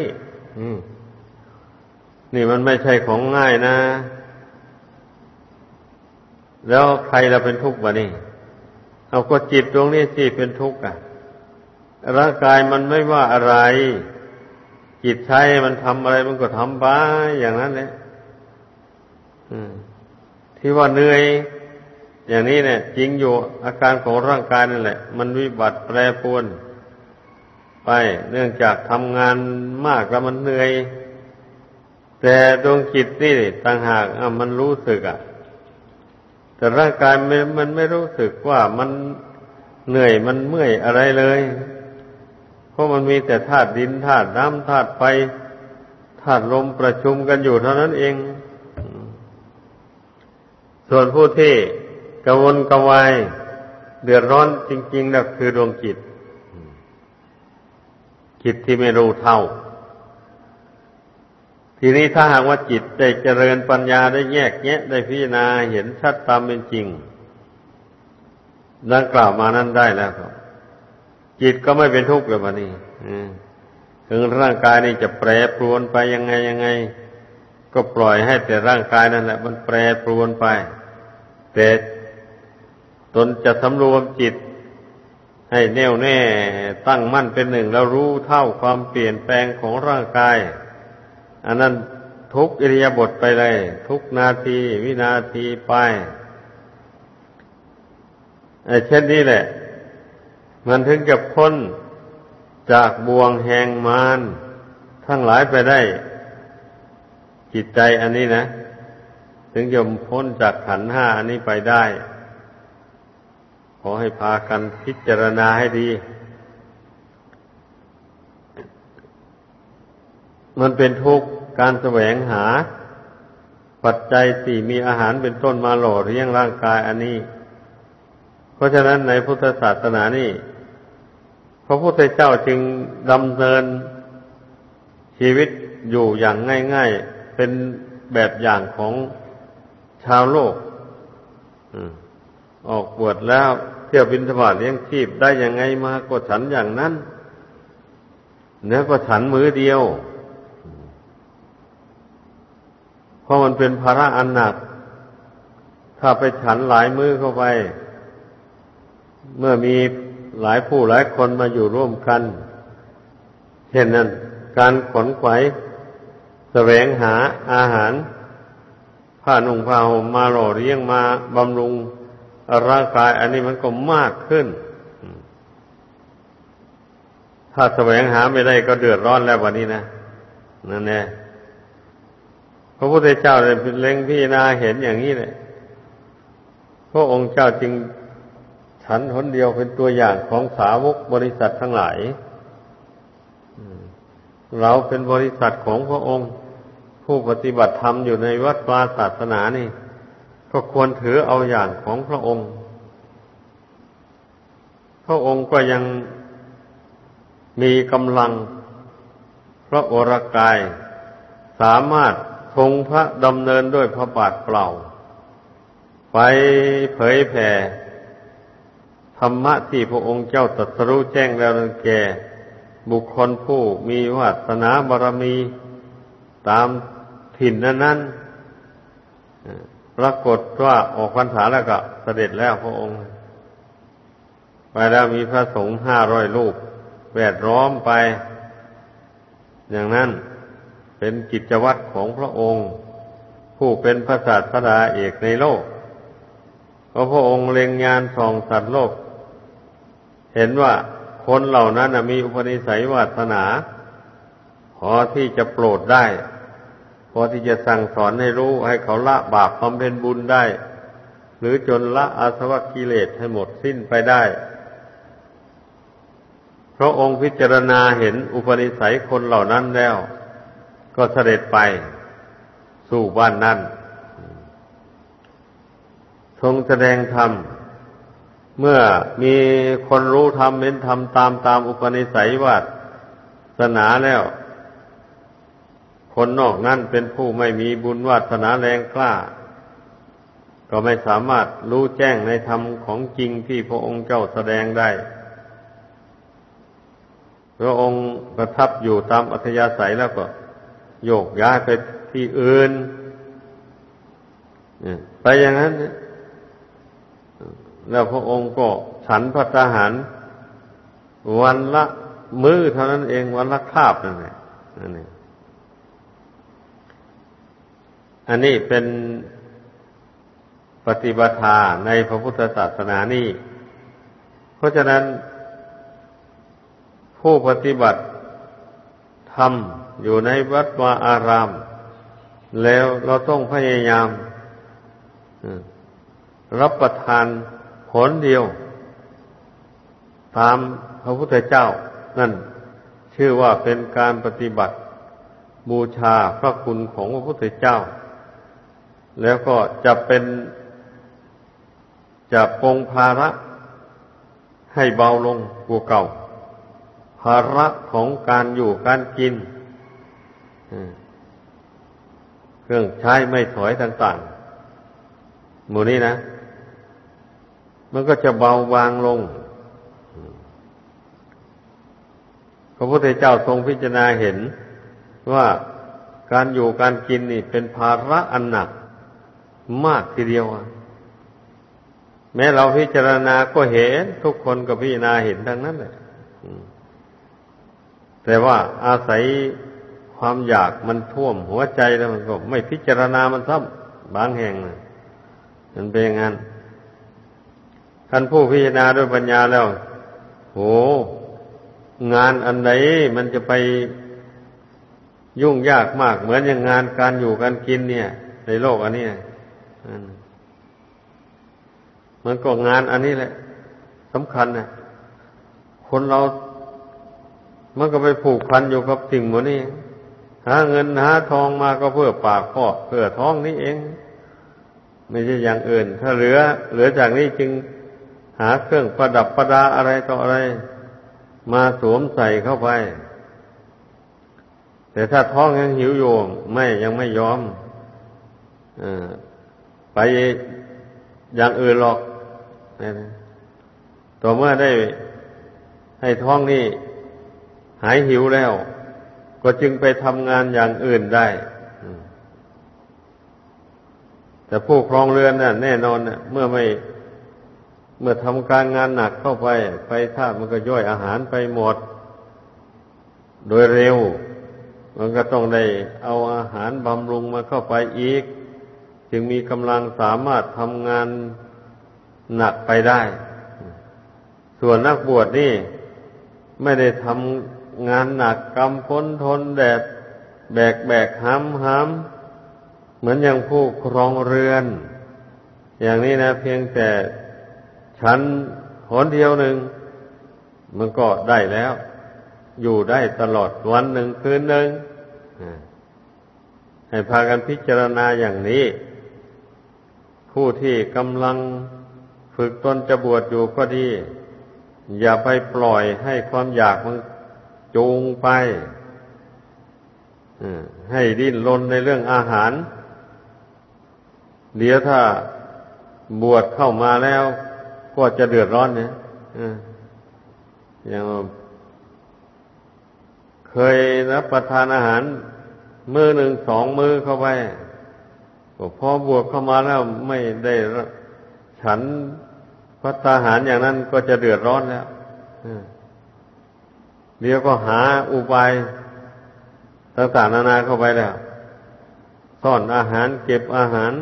นี่มันไม่ใช่ของง่ายนะ แล้วใครเราเป็นทุกข์วะนี่เอาก็จิตตรงนี้สิเป็นทุกข์อะร่างกายมันไม่ว่าอะไร จิตใจมันทำอะไรมันก็ทำไปอย่างนั้นแหละที่ว่าเหนื่อยอย่างนี้เนี่ย จริงอยู่อาการของร่างกายนั่นแหละ มันวิบัติแปรปรวน ไปเนื่องจากทำงานมากแล้วมันเหนื่อย แต่ดวงจิตนี่ต่างหากอะมันรู้สึกอะ แต่ร่างกายมันมันไม่รู้สึกว่ามันเหนื่อยมันเมื่อยอะไรเลย เพราะมันมีแต่ธาตุดินธาตุน้ำธาตุไฟธาตุลมประชุมกันอยู่เท่านั้นเอง ส่วนผู้ที่กังวลกวาย เดือดร้อนจริงๆนะคือดวงจิตจิตที่ไม่รู้เท่า ทีนี้ถ้าหากว่าจิตได้เจริญปัญญาได้แยกแยะได้พิจารณาเห็นชัดตามเป็นจริงดังกล่าวมานั้นได้แล้วครับ จิตก็ไม่เป็นทุกข์เลยวันนี้ถึงร่างกายนี่จะแปรปรวนไปยังไงยังไง ก็ปล่อยให้แต่ร่างกายนั่นแหละ มันแปรปรวนไป แต่ตนจะสำรวมจิต ให้แน่วแน่ตั้งมั่นเป็นหนึ่งแล้วรู้เท่าความเปลี่ยนแปลงของร่างกาย อันนั้นทุกอิริยาบถไปเลย ทุกนาที วินาทีไปเช่นนี้แหละ มันถึงจะพ้นจากบ่วงแห่งมารทั้งหลายไปได้ จิตใจอันนี้นะ ถึงจะพ้นจากขันห้าอันนี้ไปได้ ขอให้พากันพิจารณาให้ดี มันเป็นทุกข์การแสวงหา ปัจจัยสี่มีอาหารเป็นต้นมาหล่อเลี้ยงร่างกายอันนี้ เพราะฉะนั้นในพุทธศาสนานี่พระพุทธเจ้าจึงดำเนินชีวิตอยู่อย่างง่าย ๆ เป็นแบบอย่างของชาวโลกออกบวชแล้วเที่ยวบินธบาตเลี้ยงชีพได้ยังไงมาก็ฉันอย่างนั้นเนื้อก็ฉันมือเดียว เพ ราะมันเป็นภาระอันหนัก ถ้าไปฉันหลายมือเข้าไป เมื่อมีหลายผู้หลายคนมาอยู่ร่วมกัน เช่นนั้น การขนขวายแสวงหาอาหารผ้านุ่งผ้าห่มมาหล่อเลี้ยงมาบำรุงร่างกาย อันนี้มันก็มากขึ้น ถ้าแสวงหาไม่ได้ก็เดือดร้อนแล้ววันนี้นะนั่นแน่ พระพุทธเจ้าเลยเล็งพี่นาเห็นอย่างนี้เลยพระองค์เจ้าจึงฉันหนเดียวเป็นตัวอย่างของสาวกบริษัททั้งหลายเราเป็นบริษัทของพระองค์ ผู้ปฏิบัติธรรมอยู่ในวัดวาศาสนานี่ ก็ควรถือเอาอย่างของพระองค์ พระองค์ก็ยังมีกำลังพระโอรกาย สามารถ ทรงพระดำเนินด้วยพระบาทเปล่า ไปเผยแผ่ธรรมะที่พระองค์เจ้าตรัสรู้แจ้งแล้วแก่ บุคคลผู้มีวาสนาบารมีตามถิ่นนั้นนั้นปรากฏว่าออกพรรษาแล้วก็เสด็จแล้วพระองค์ ไปแล้วมีพระสงฆ์ห้าร้อยรูปแวดล้อมไป อย่างนั้น เป็นกิจวัตรของพระองค์ ผู้เป็นพระศาสดาเอกในโลกเพราะพระองค์เล็งงานส่องสัตว์โลก เห็นว่าคนเหล่านั้นมีอุปนิสัยวาสนา พอที่จะโปรดได้ พอที่จะสั่งสอนให้รู้ให้เขาละบาปบำเพ็ญบุญได้ หรือจนละอาสวะกิเลสให้หมดสิ้นไปได้พระองค์พิจารณาเห็นอุปนิสัยคนเหล่านั้นแล้ว ก็เสด็จไปสู่บ้านนั้น ทรงแสดงธรรม เมื่อมีคนรู้ธรรมเน้นธรรมตามตามอุปนิสัยวาสนาแล้ว คนนอกนั้นเป็นผู้ไม่มีบุญวาสนาแรงกล้า ก็ไม่สามารถรู้แจ้งในธรรมของจริงที่พระองค์เจ้าแสดงได้พระองค์ประทับอยู่ตามอัธยาศัยแล้วก็ โยกย้ายไปที่อื่นไปอย่างนั้นนะแล้วพระองค์ก็ฉันพระทหาร วันละมือเท่านั้นเองวันละคาบนั่นแหละนั่นเองปฏิบัติในพระพุทธศาสนานี้เพราะฉะนั้นผู้ปฏิบัติธรรม อยู่ในวัดวาอาราม แล้วเราต้องพยายามรับประทานผลเดียว ตามพระพุทธเจ้า นั่นชื่อว่าเป็นการปฏิบัติ บูชาพระคุณของพระพุทธเจ้า แล้วก็จะเป็นจะปงภาระ ให้เบาลงกว่าเก่า ภาระของการอยู่การกิน เครื่องใช้ไม่ถอยต่างๆ หมู่นี้นะ มันก็จะเบาบางลง พระพุทธเจ้าทรงพิจารณาเห็นว่าการอยู่การกินนี่เป็นภาระอันหนักมากทีเดียวแม้เราพิจารณาก็เห็น ทุกคนก็พิจารณาเห็นทั้งนั้นแหละแต่ว่าอาศัย ความอยากมันท่วมหัวใจแล้วมันก็ไม่พิจารณามันซ้ำบางแห่งมันเป็นอย่างนั้นท่านผู้พิจารณาด้วยปัญญาแล้ว โห งานอันไหนมันจะไปยุ่งยากมาก เหมือนอย่างงานการอยู่การกินเนี่ย ในโลกอันนี้มันก็งานอันนี้แหละสำคัญนะคนเรามันก็ไปผูกพันอยู่กับสิ่งหมดนี้ หาเงินหาทองมาก็เพื่อปากพ่อเพื่อท้องนี้เอง ไม่ใช่อย่างอื่น ถ้าเหลือ เหลือจากนี้จึงหาเครื่องประดับประดาอะไรต่ออะไร มาสวมใส่เข้าไป แต่ถ้าท้องยังหิวอยู่ไม่ยังไม่ยอมอไปอย่างอื่นหรอกต่อเมื่อได้ให้ท้องนี่หายหิวแล้ว ก็จึงไปทำงานอย่างอื่นได้ แต่ผู้ครองเรือนน่ะ แน่นอนน่ะ เมื่อไม่ เมื่อทำการงานหนักเข้าไปไปท่ามันก็ย่อยอาหารไปหมด โดยเร็ว มันก็ต้องได้เอาอาหารบำรุงมาเข้าไปอีก จึงมีกำลังสามารถทำงานหนักไปได้ ส่วนนักบวชนี่ ไม่ได้ทำ งานหนักกำพ้นทนแดดแบกแบกห้ำห้ำเหมือนอย่างผู้ครองเรือน อย่างนี้นะ เพียงแต่ฉันหนเดียวหนึ่งมันก็ได้แล้ว อยู่ได้ตลอดวันหนึ่งคืนหนึ่งให้พากันพิจารณาอย่างนี้ ผู้ที่กำลังฝึกตนจะบวชอยู่ก็ดี อย่าไปปล่อยให้ความอยากมัน จูงไปให้ดิ้นรนในเรื่องอาหาร เดี๋ยวถ้าบวชเข้ามาแล้ว ก็จะเดือดร้อนเนี่ยอย่างเคยรับประทานอาหาร มือหนึ่งสองมือเข้าไปพอบวกเข้ามาแล้วไม่ได้ฉันพัตาหารอย่างนั้นก็จะเดือดร้อนแล้ว เดี๋ยวก็หาอุบายต่างๆนานาเข้าไปแล้วซ่อนอาหารเก็บอาหาร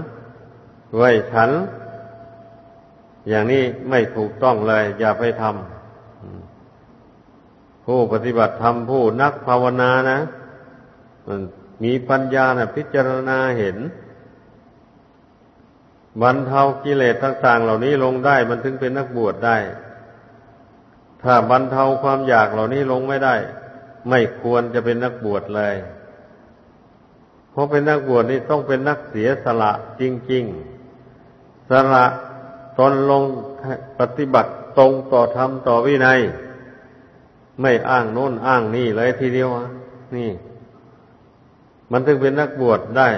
ไว้ฉัน อย่างนี้ไม่ถูกต้องเลย อย่าไปทำผู้ปฏิบัติธรรมผู้นักภาวนานะมีปัญญานะพิจารณาเห็นบรรเทากิเลสต่าง ๆ เหล่านี้ลงได้ มันถึงเป็นนักบวชได้ ถ้าบรรเทาความอยากเหล่านี้ลงไม่ได้ ไม่ควรจะเป็นนักบวชเลย เพราะเป็นนักบวชนี่ต้องเป็นนักเสียสละจริง ๆ สละตนลงปฏิบัติตรงต่อธรรมต่อวินัย ไม่อ้างโน้นอ้างนี่เลยทีเดียวนี่ มันถึงเป็นนักบวชได้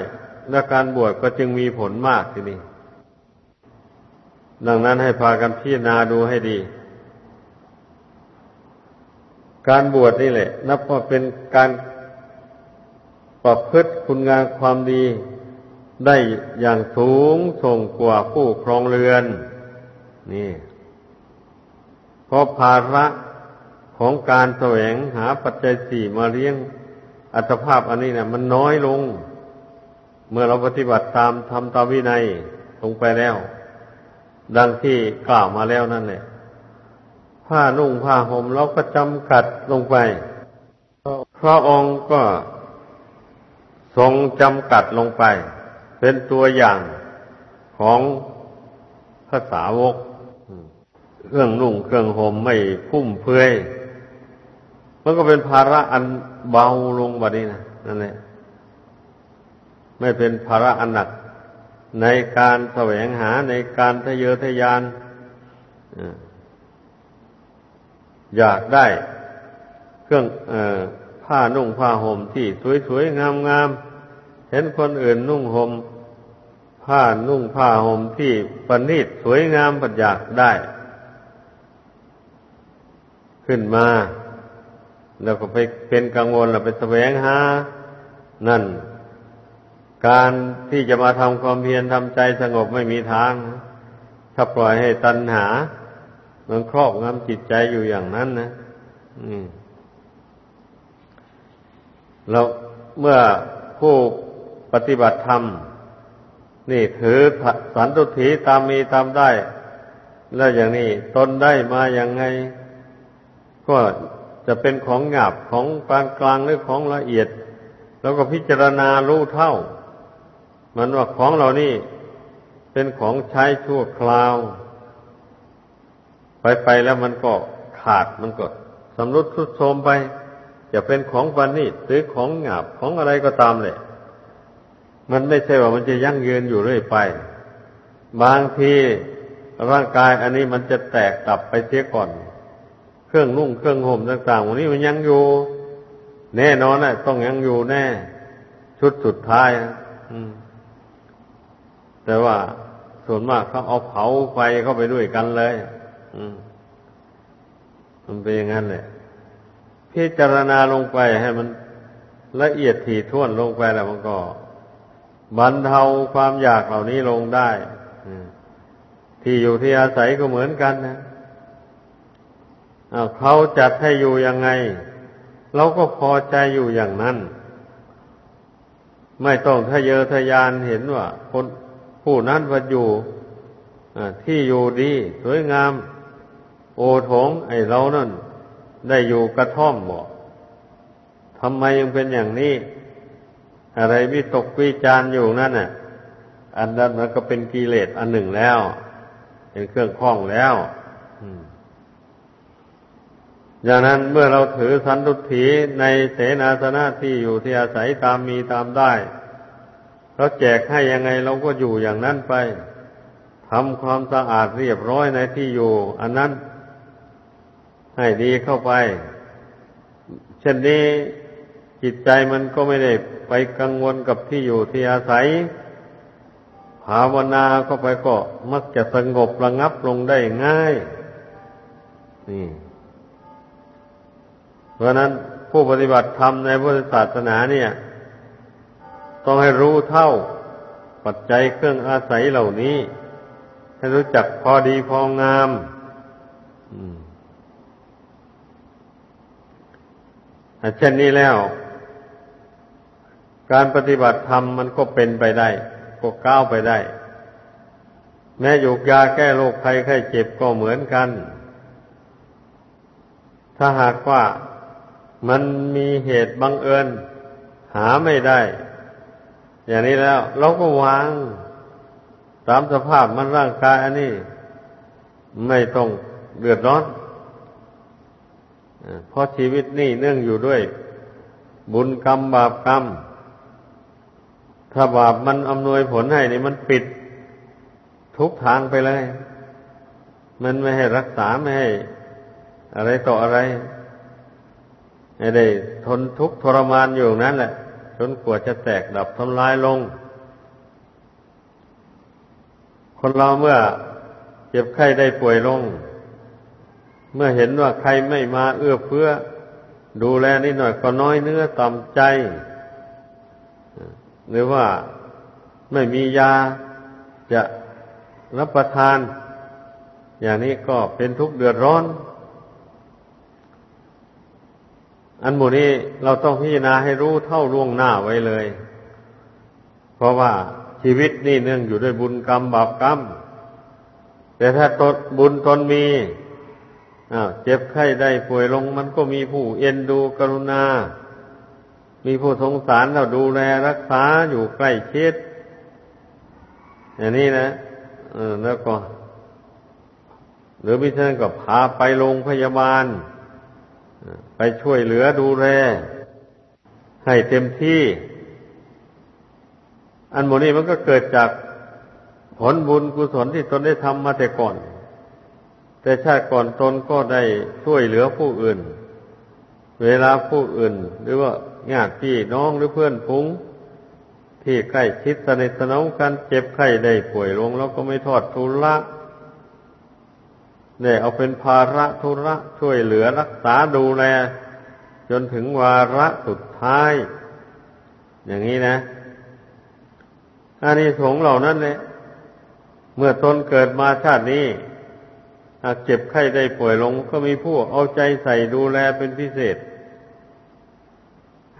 และการบวชก็จึงมีผลมากทีนี้ดังนั้นให้พากันพิจารณาดูให้ดี การบวชนี่แหละ นับว่าเป็นการประพฤติคุณงามความดีได้อย่างสูงส่งกว่าผู้ครองเรือน นี่เพราะภาระของการแสวงหาปัจจัยสี่มาเลี้ยงอัตภาพอันนี้เนะมันน้อยลง เมื่อเราปฏิบัติตามทำตามวินัยลงไปแล้ว ดังที่กล่าวมาแล้วนั่นแหละ ผ้านุ่งผ้าห่มเราก็จำกัดลงไป พระองค์ก็ทรงจำกัดลงไป เป็นตัวอย่างของภาษาวก เครื่องนุ่งเครื่องห่มไม่พุ่มเพื่อยมันก็เป็นภาระอันเบาลงบัดนี้นะนั่นแหละไม่เป็นภาระอันหนัก ในการแสวงหาในการทะเยอทะยาน อยากได้เครื่องอผ้านุ่งผ้าห่มที่สวยๆงามๆเห็นคนอื่นนุ่งห่มผ้านุ่งผ้าห่มที่ประณีตสวยงามปัญญากได้ ขึ้นมา แล้วก็ไปเป็นกังวลแล้วไปแสวงหานั่น การที่จะมาทำความเพียรทำใจสงบไม่มีทาง ถ้าปล่อยให้ตัณหา มันครอบงำจิตใจอยู่อย่างนั้นนะเราเมื่อผู้ปฏิบัติธรรม นี่ถือสันตุถีตามมีตามได้ แล้วอย่างนี้ตนได้มาอย่างไง ก็จะเป็นของหยาบของปานกลางหรือของละเอียด แล้วก็พิจารณารู้เท่า มันว่าของเหล่านี้เป็นของใช้ชั่วคราว ไปไปแล้วมันก็ขาดมันก็สำรุดทุดโทรมไปจะเป็นของปานีหรือของหยาบของอะไรก็ตามเลยมันไม่ใช่ว่ามันจะยั่งยืนอยู่เรื่อยไป บางทีร่างกายอันนี้มันจะแตกกลับไปเสียก่อน เครื่องนุ่งเครื่องห่มต่างๆวันนี้มันยังอยู่ แน่นอนนะต้องยังอยู่แน่ ชุดสุดท้ายแต่ว่าส่วนมากเขาเอาเผาไฟเข้าไปด้วยกันเลย มันเป็นอย่างนั้นแหละพิจารณาลงไปให้มันละเอียดถี่ถ้วนลงไปแล้วมันก็บรรเทาความอยากเหล่านี้ลงได้ที่อยู่ที่อาศัยก็เหมือนกันนะเขาจัดให้อยู่ยังไง เราก็พอใจอยู่อย่างนั้น ไม่ต้องทะเยอทะยานเห็นว่า คนผู้นั้นว่าอยู่ที่อยู่ดี สวยงาม โอทงไอเรานั่น ได้อยู่กระท่อมบ่ทำไมยังเป็นอย่างนี้ อะไรวิตกวิจารอยู่นั่นน่ะ อันนั้นมันก็เป็นกิเลสอันหนึ่งแล้ว เป็นเครื่องคล้องแล้วอย่างนั้นเมื่อเราถือสันตุถีในเสนาสนะที่อยู่ที่อาศัยตามมีตามได้เขาแจกให้ยังไงเราก็อยู่อย่างนั้นไปทำความสะอาดเรียบร้อยในที่อยู่ อันนั้น ให้ดีเข้าไป เช่นนี้จิตใจมันก็ไม่ได้ไปกังวลกับที่อยู่ที่อาศัย ภาวนาเข้าไปก็มักจะสงบระงับลงได้ง่าย นี่ เพราะนั้นผู้ปฏิบัติธรรมในพุทธศาสนาเนี่ย ต้องให้รู้เท่าปัจจัยเครื่องอาศัยเหล่านี้ ให้รู้จักพอดีพองาม เช่นนี้แล้ว การปฏิบัติธรรมมันก็เป็นไปได้ ก็ก้าวไปได้ แม้อยู่ยาแก้โรคภัยไข้เจ็บก็เหมือนกัน ถ้าหากว่ามันมีเหตุบังเอิญ หาไม่ได้ อย่างนี้แล้ว เราก็วาง ตามสภาพมันร่างกายอันนี้ ไม่ต้องเดือดร้อน เพราะชีวิตนี่เนื่องอยู่ด้วย บุญกรรมบาปกรรม ถ้าบาปมันอำนวยผลให้นี่มันปิดทุกทางไปเลย มันไม่ให้รักษาไม่ให้ อะไรต่ออะไรไม่ได้ทนทุกข์ทรมานอยู่นั้นแหละ จนกว่าจะแตกดับทำลายลง คนเราเมื่อเจ็บไข้ได้ป่วยลง เมื่อเห็นว่าใครไม่มาเอื้อเฟื้อ ดูแลนิดหน่อยก็น้อยเนื้อต่ำใจ หรือว่าไม่มียาจะรับประทาน อย่างนี้ก็เป็นทุกข์เดือดร้อน อันหมู่นี้เราต้องพิจารณาให้รู้เท่าล่วงหน้าไว้เลย เพราะว่าชีวิตนี่เนื่องอยู่ด้วยบุญกรรมบาปกรรม แต่ถ้าตนบุญตนมี เจ็บไข้ได้ป่วยลงมันก็มีผู้เอ็นดูกรุณา มีผู้สงสารเราดูแลรักษาอยู่ใกล้ชิด อย่างนี้นะเออแล้วก็ หรือมิฉะนั้นก็พาไปโรงพยาบาล ไปช่วยเหลือดูแล ให้เต็มที่ อันโมนี้มันก็เกิดจากผลบุญกุศลที่ตนได้ทำมาแต่ก่อน แต่ชาติก่อนตนก็ได้ช่วยเหลือผู้อื่น เวลาผู้อื่น หรือว่าญาติพี่น้องหรือเพื่อนพุงที่ใกล้ชิดสนิทสนมกันเจ็บไข้ได้ป่วยลงแล้วก็ไม่ทอดทุละเนี่ยเอาเป็นภาระทุระช่วยเหลือรักษาดูแล จนถึงวาระสุดท้าย อย่างนี้นะอันนี้สงเหล่านั้นเนี่ยเมื่อตนเกิดมาชาตินี้ หากเจ็บไข้ได้ป่วยลงก็มีผู้เอาใจใส่ดูแลเป็นพิเศษ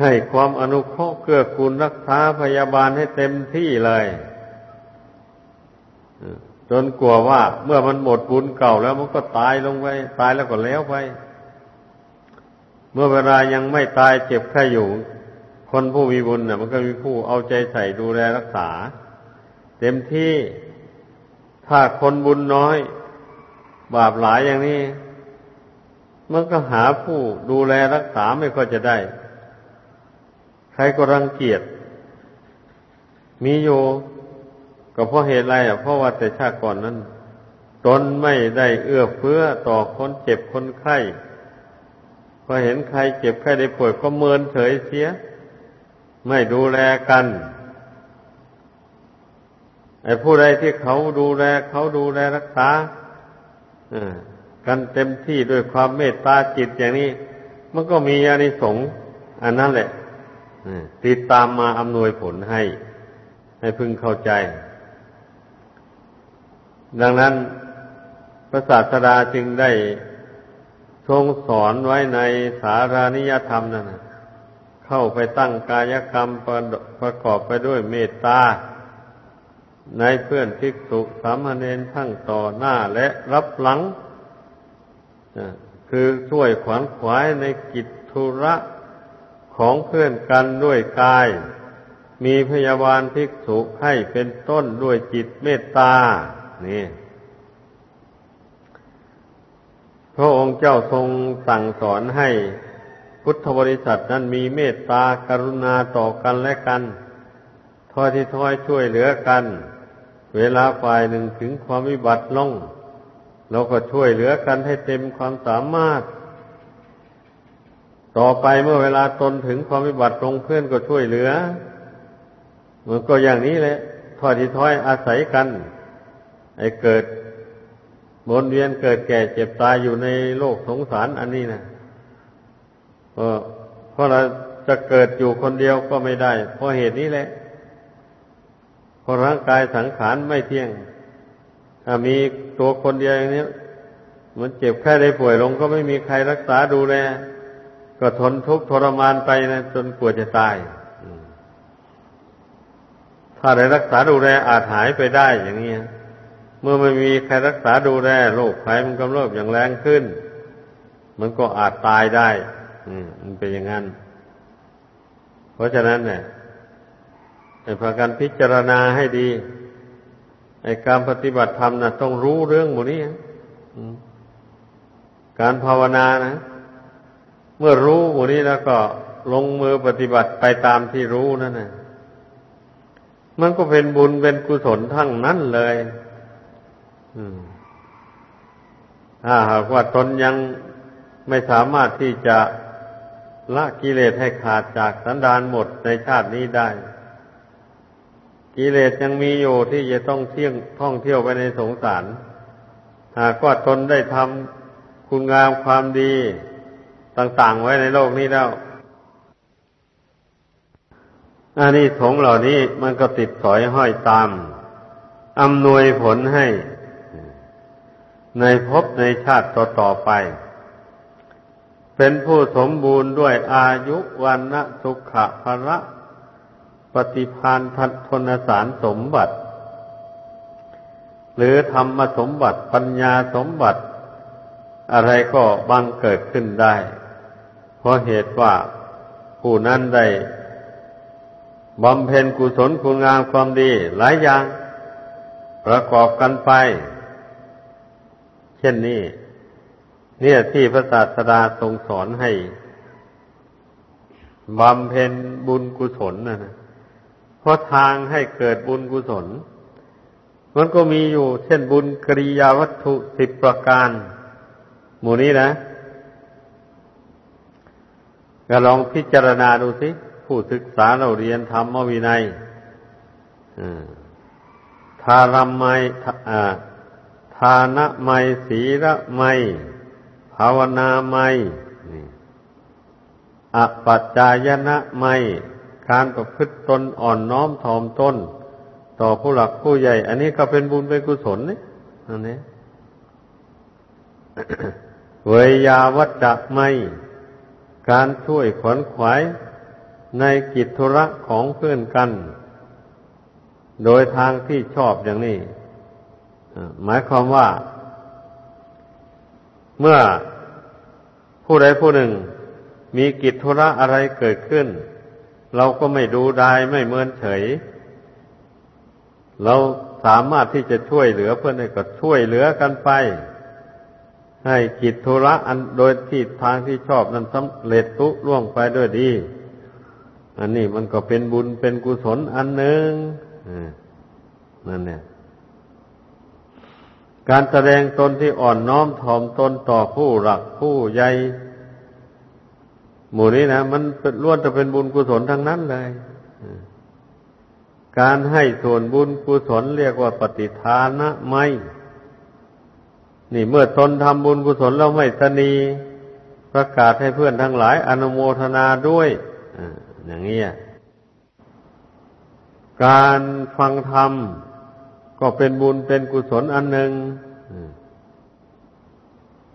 ให้ความอนุเคราะห์เกื้อกูลรักษาพยาบาลให้เต็มที่เลยจนกลัวว่าเมื่อมันหมดบุญเก่าแล้วมันก็ตายลงไป ตายแล้วก็แล้วไป เมื่อเวลายังไม่ตายเจ็บแค่อยู่ คนผู้มีบุญน่ะ มันก็มีผู้เอาใจใส่ดูแลรักษา เต็มที่ถ้าคนบุญน้อย บาปหลายอย่างนี้มันก็หาผู้ดูแลรักษาไม่ค่อยจะได้ ใครก็รังเกียจ มีอยู่ก็เพราะเหตุอะไรอะเพราะว่าแต่ชาติก่อนนั้น ตนไม่ได้เอื้อเฟื้อต่อคนเจ็บคนไข้พอเห็นใครเจ็บไข้ได้ป่วยก็เมินเฉยเสีย ไม่ดูแลกันไอ้ผู้ใดที่เขาดูแล เขาดูแลรักษา กันเต็มที่ด้วยความเมตตาจิตอย่างนี้ มันก็มีอานิสงส์อันนั้นแหละติดตามมาอำนวยผลให้ ให้พึงเข้าใจ ดังนั้นพระศาสดาจึงได้ทรงสอนไว้ในสารานิยธรรมนั่นเข้าไปตั้งกายกรรมประประกอบไปด้วยเมตตา ในเพื่อนภิกษุสามเณรทั้งต่อหน้าและรับหลัง คือช่วยขวนขวายในกิจธุระของเพื่อนกันด้วยกาย มีพยาบาลภิกษุให้เป็นต้นด้วยจิตเมตตา นี่ พระองค์เจ้าทรงสั่งสอนให้พุทธบริษัทนั้นมีเมตตากรุณาต่อกันและกันทอยที่ทอยช่วยเหลือกัน เวลาฝ่ายหนึ่งถึงความวิบัติลง เราก็ช่วยเหลือกันให้เต็มความสามารถ ต่อไปเมื่อเวลาตนถึงความวิบัติลงเพื่อนก็ช่วยเหลือมันก็อย่างนี้แหละทอยที่ทอยอาศัยกันไอ้เกิดวนเวียนเกิดแก่เจ็บตายอยู่ในโลกสงสารอันนี้นะเพราะเราจะเกิดอยู่คนเดียวก็ไม่ได้ เพราะเหตุนี้แหละ ราะร่างกายสังขารไม่เที่ยง ถ้ามีตัวคนเดียวอย่างนี้มันเจ็บแค่ได้ป่วยลงก็ไม่มีใครรักษาดูแล ก็ทนทุกข์ทรมานไปนะจนกว่าจะตาย ถ้าได้รักษาดูแลอาจหายไปได้อย่างนี้เมื่อไม่มีใครรักษาดูแลโรคภัยมันกำเริบอย่างแรงขึ้น มันก็อาจตายได้ อืม มันเป็นอย่างนั้น เพราะฉะนั้นเนี่ย ให้พากันพิจารณาให้ดีไอการปฏิบัติธรรมนะต้องรู้เรื่องหมดนี้การภาวนานะ เมื่อรู้หมดนี้แล้วก็ลงมือปฏิบัติไปตามที่รู้นั่นนะมันก็เป็นบุญเป็นกุศลทั้งนั้นเลยถ้าหากว่าตนยังไม่สามารถที่จะละกิเลสให้ขาดจากสันดานหมดในชาตินี้ได้ กิเลสยังมีอยู่ที่จะต้องเที่ยงท่องเที่ยวไปในสงสาร หากว่าตนได้ทำคุณงามความดีต่าง ๆ ไว้ในโลกนี้แล้วอันนี้สงเหล่านี้มันก็ติดสอยห้อยตามอำนวยผลให้ ในภพในชาติต่อๆไป เป็นผู้สมบูรณ์ด้วยอายุวันนะสุขะภระ ปฏิพานทันทนสารสมบัติ หรือธรรมสมบัติปัญญาสมบัติ อะไรก็บังเกิดขึ้นได้ เพราะเหตุว่าผู้นั้นได้บำเพ็ญกุศลคุณงามความดีหลายอย่าง ประกอบกันไป เช่นนี้ เนี่ยที่พระศาสดาทรงสอนให้บำเพ็ญบุญกุศลนะนะ เพราะทางให้เกิดบุญกุศล มันก็มีอยู่เช่นบุญกริยาวัตถุสิบประการ หมู่นี้นะก็ลองพิจารณาดูสิ ผู้ศึกษาเราเรียนธรรมวินัยทารมไมทานะไมศีระไมภาวนาไมอปัจจายนะไม การประพฤติตนอ่อนน้อมถ่อมตนต่อผู้หลักผู้ใหญ่ อันนี้ก็เป็นบุญเป็นกุศลนี่อันนี้เวยาวัจจะไม่ การช่วยขวนขวายในกิจธุระของเพื่อนกัน โดยทางที่ชอบอย่างนี้หมายความว่า เมื่อผู้ใดผู้หนึ่งมีกิจธุระอะไรเกิดขึ้น เราก็ไม่ดูดายไม่เมินเฉย เราสามารถที่จะช่วยเหลือเพื่อนก็ช่วยเหลือกันไป ให้กิจธุระอันโดยที่ทางที่ชอบนั้นสำเร็จตุล่วงไปด้วยดี อันนี้มันก็เป็นบุญเป็นกุศลอันหนึ่งนั่นเนี่ยการแสดงตนที่อ่อนน้อมถ่อมตนต่อผู้หลักผู้ใหญ่ หมู่นี้นะมันล้วนจะเป็นบุญกุศลทั้งนั้นเลยการให้ส่วนบุญกุศลเรียกว่าปฏิทานะไม่ นี่เมื่อตนทำบุญกุศลแล้วไม่ตนีประกาศให้เพื่อนทั้งหลาย อนุโมทนาด้วยอย่างนี้การฟังธรรมก็เป็นบุญเป็นกุศลอันหนึ่ง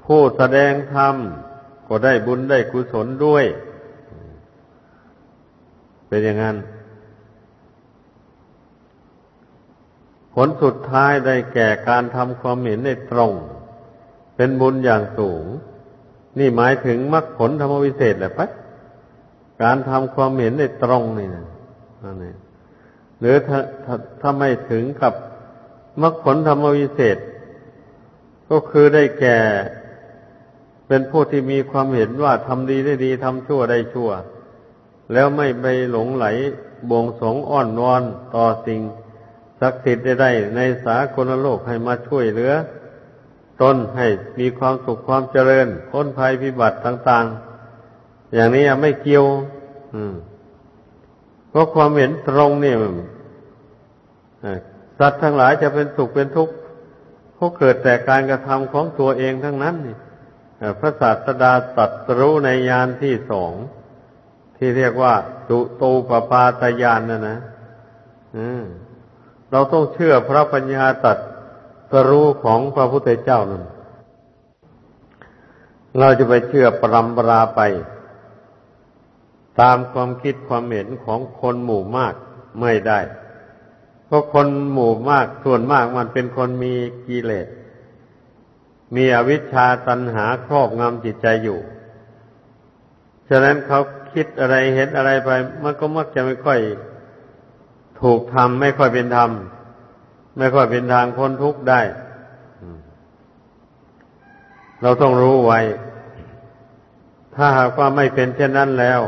ผู้แสดงธรรม ก็ได้บุญได้กุศลด้วย เป็นอย่างนั้น ผลสุดท้ายได้แก่การทำความเห็นในตรง เป็นบุญอย่างสูง นี่หมายถึงมรรคผลธรรมวิเศษแหละปะการทำความเห็นในตรงนี่นะหรือถ้าถ้าถ้าไม่ถึงกับมรรคผลธรรมวิเศษ ก็คือได้แก่ เป็นผู้ที่มีความเห็นว่าทำดีได้ดีทำชั่วได้ชั่ว แล้วไม่ไปหลงไหลบวงสงอ้อนวอนต่อสิ่งศักดิ์สิทธิ์ได้ในสากลโลกให้มาช่วยเหลือ ตนให้มีความสุขความเจริญพ้นภัยพิบัติต่างๆ อย่างนี้ไม่เกี่ยวเพราะความเห็นตรงนี่สัตว์ทั้งหลายจะเป็นสุขเป็นทุกข์เพราะเกิดแต่การกระทำของตัวเองทั้งนั้นนี่ พระศาสดาตรัสรู้ในยานที่สองที่เรียกว่าจุตูปปาตยานนะนะเราต้องเชื่อพระปัญญาตรัสรู้ของพระพุทธเจ้านั่นเราจะไปเชื่อปรำปราไป ตามความคิดความเห็นของคนหมู่มากไม่ได้ เพราะคนหมู่มากส่วนมากมันเป็นคนมีกิเลส มีอวิชชาตันหาครอบงำจิตใจอยู่ ฉะนั้นเขาคิดอะไรเห็นอะไรไป มันก็มักจะไม่ค่อยถูกทำไม่ค่อยเป็นธรรม ไม่ค่อยเป็นทางพ้นทุกข์ได้ เราต้องรู้ไว้ ถ้าหากว่าไม่เป็นเช่นนั้นแล้ว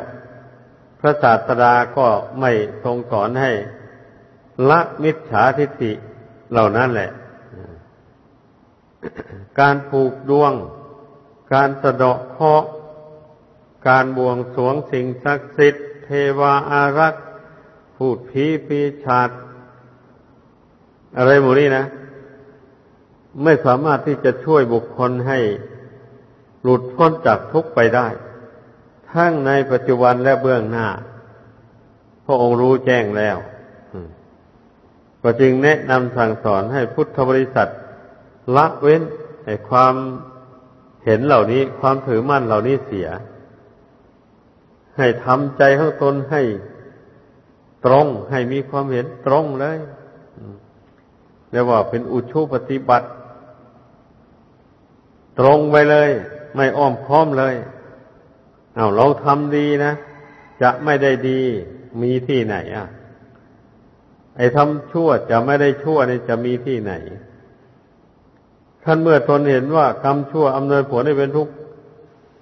พระศาสดาก็ไม่ทรงสอนให้ละมิจฉาทิฏฐิเหล่านั้นแหละ การผูกดวง การสะเดาะเคราะห์การบวงสวงสิ่งศักดิ์สิทธิ์ เทวาอารักษ์พูดผีปีชาดอะไรหมดนี้นะ ไม่สามารถที่จะช่วยบุคคลให้หลุดพ้นจากทุกข์ไปได้ ทั้งในปัจจุบันและเบื้องหน้า พระองค์รู้แจ้งแล้ว ก็จึงแนะนำสั่งสอนให้พุทธบริษัท ละเว้นไอ้ความเห็นเหล่านี้ ความถือมั่นเหล่านี้เสีย ให้ทำใจของตนให้ตรง ให้มีความเห็นตรงเลยเรียกว่าเป็นอุชุปฏิบัติ ตรงไปเลย ไม่อ้อมค้อมเลยเอาเราทำดีนะ จะไม่ได้ดีมีที่ไหนอะไอ้ทำชั่วจะไม่ได้ชั่วนี่จะมีที่ไหน ท่านเมื่อตนเห็นว่ากรรมชั่วอำนวยผลให้เป็นทุกข์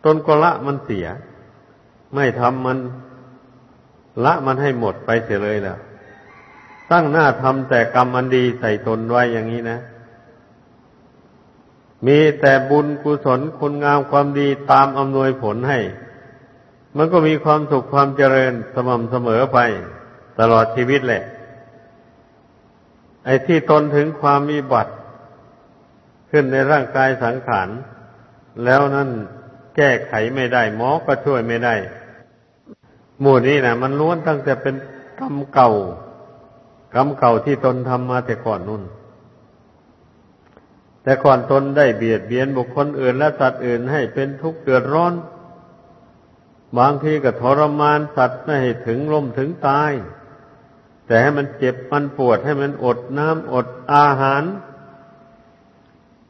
ตนก็ละมันเสีย ไม่ทำมันละมันให้หมดไปเสียเลยแล้วตั้งหน้าทำแต่กรรมอันดีใส่ตนไว้อย่างนี้นะ มีแต่บุญกุศลคุณงามความดีตามอำนวยผลให้ มันก็มีความสุขความเจริญสม่ำเสมอไป ตลอดชีวิตแหละ ไอ้ที่ตนถึงความมีบัตร ขึ้นในร่างกายสังขารแล้วนั่นแก้ไขไม่ได้ หมอก็ช่วยไม่ได้ หมู่นี้นะมันล้วนตั้งแต่เป็นกรรมเก่ากรรมเก่าที่ตนทำมาแต่ก่อนนู่น แต่ก่อนตนได้เบียดเบียนบุคคลอื่นและสัตว์อื่นให้เป็นทุกข์เดือดร้อน บางทีก็ทรมานสัตว์ไม่ให้ถึงลมถึงตาย แต่ให้มันเจ็บมันปวดให้มันอดน้ำอดอาหาร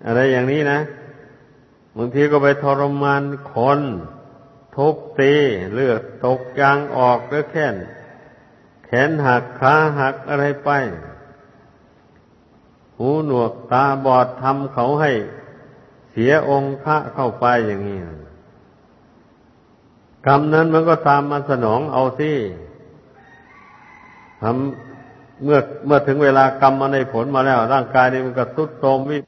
อะไรอย่างนี้นะบางทีก็ไปทรมานคน ทุบตีเลือดตกยางออกหรือแค่นแขนหักขาหักอะไรไป หูหนวกตาบอดทำเขาให้ เสียองค์พระเข้าไปอย่างนี้กรรมนั้นมันก็ตามมาสนองเอาสิทำเมื่อเมื่อถึงเวลากรรมมาในผลมาแล้ว ร่างกายนี้มันก็ทุดโทรมวิ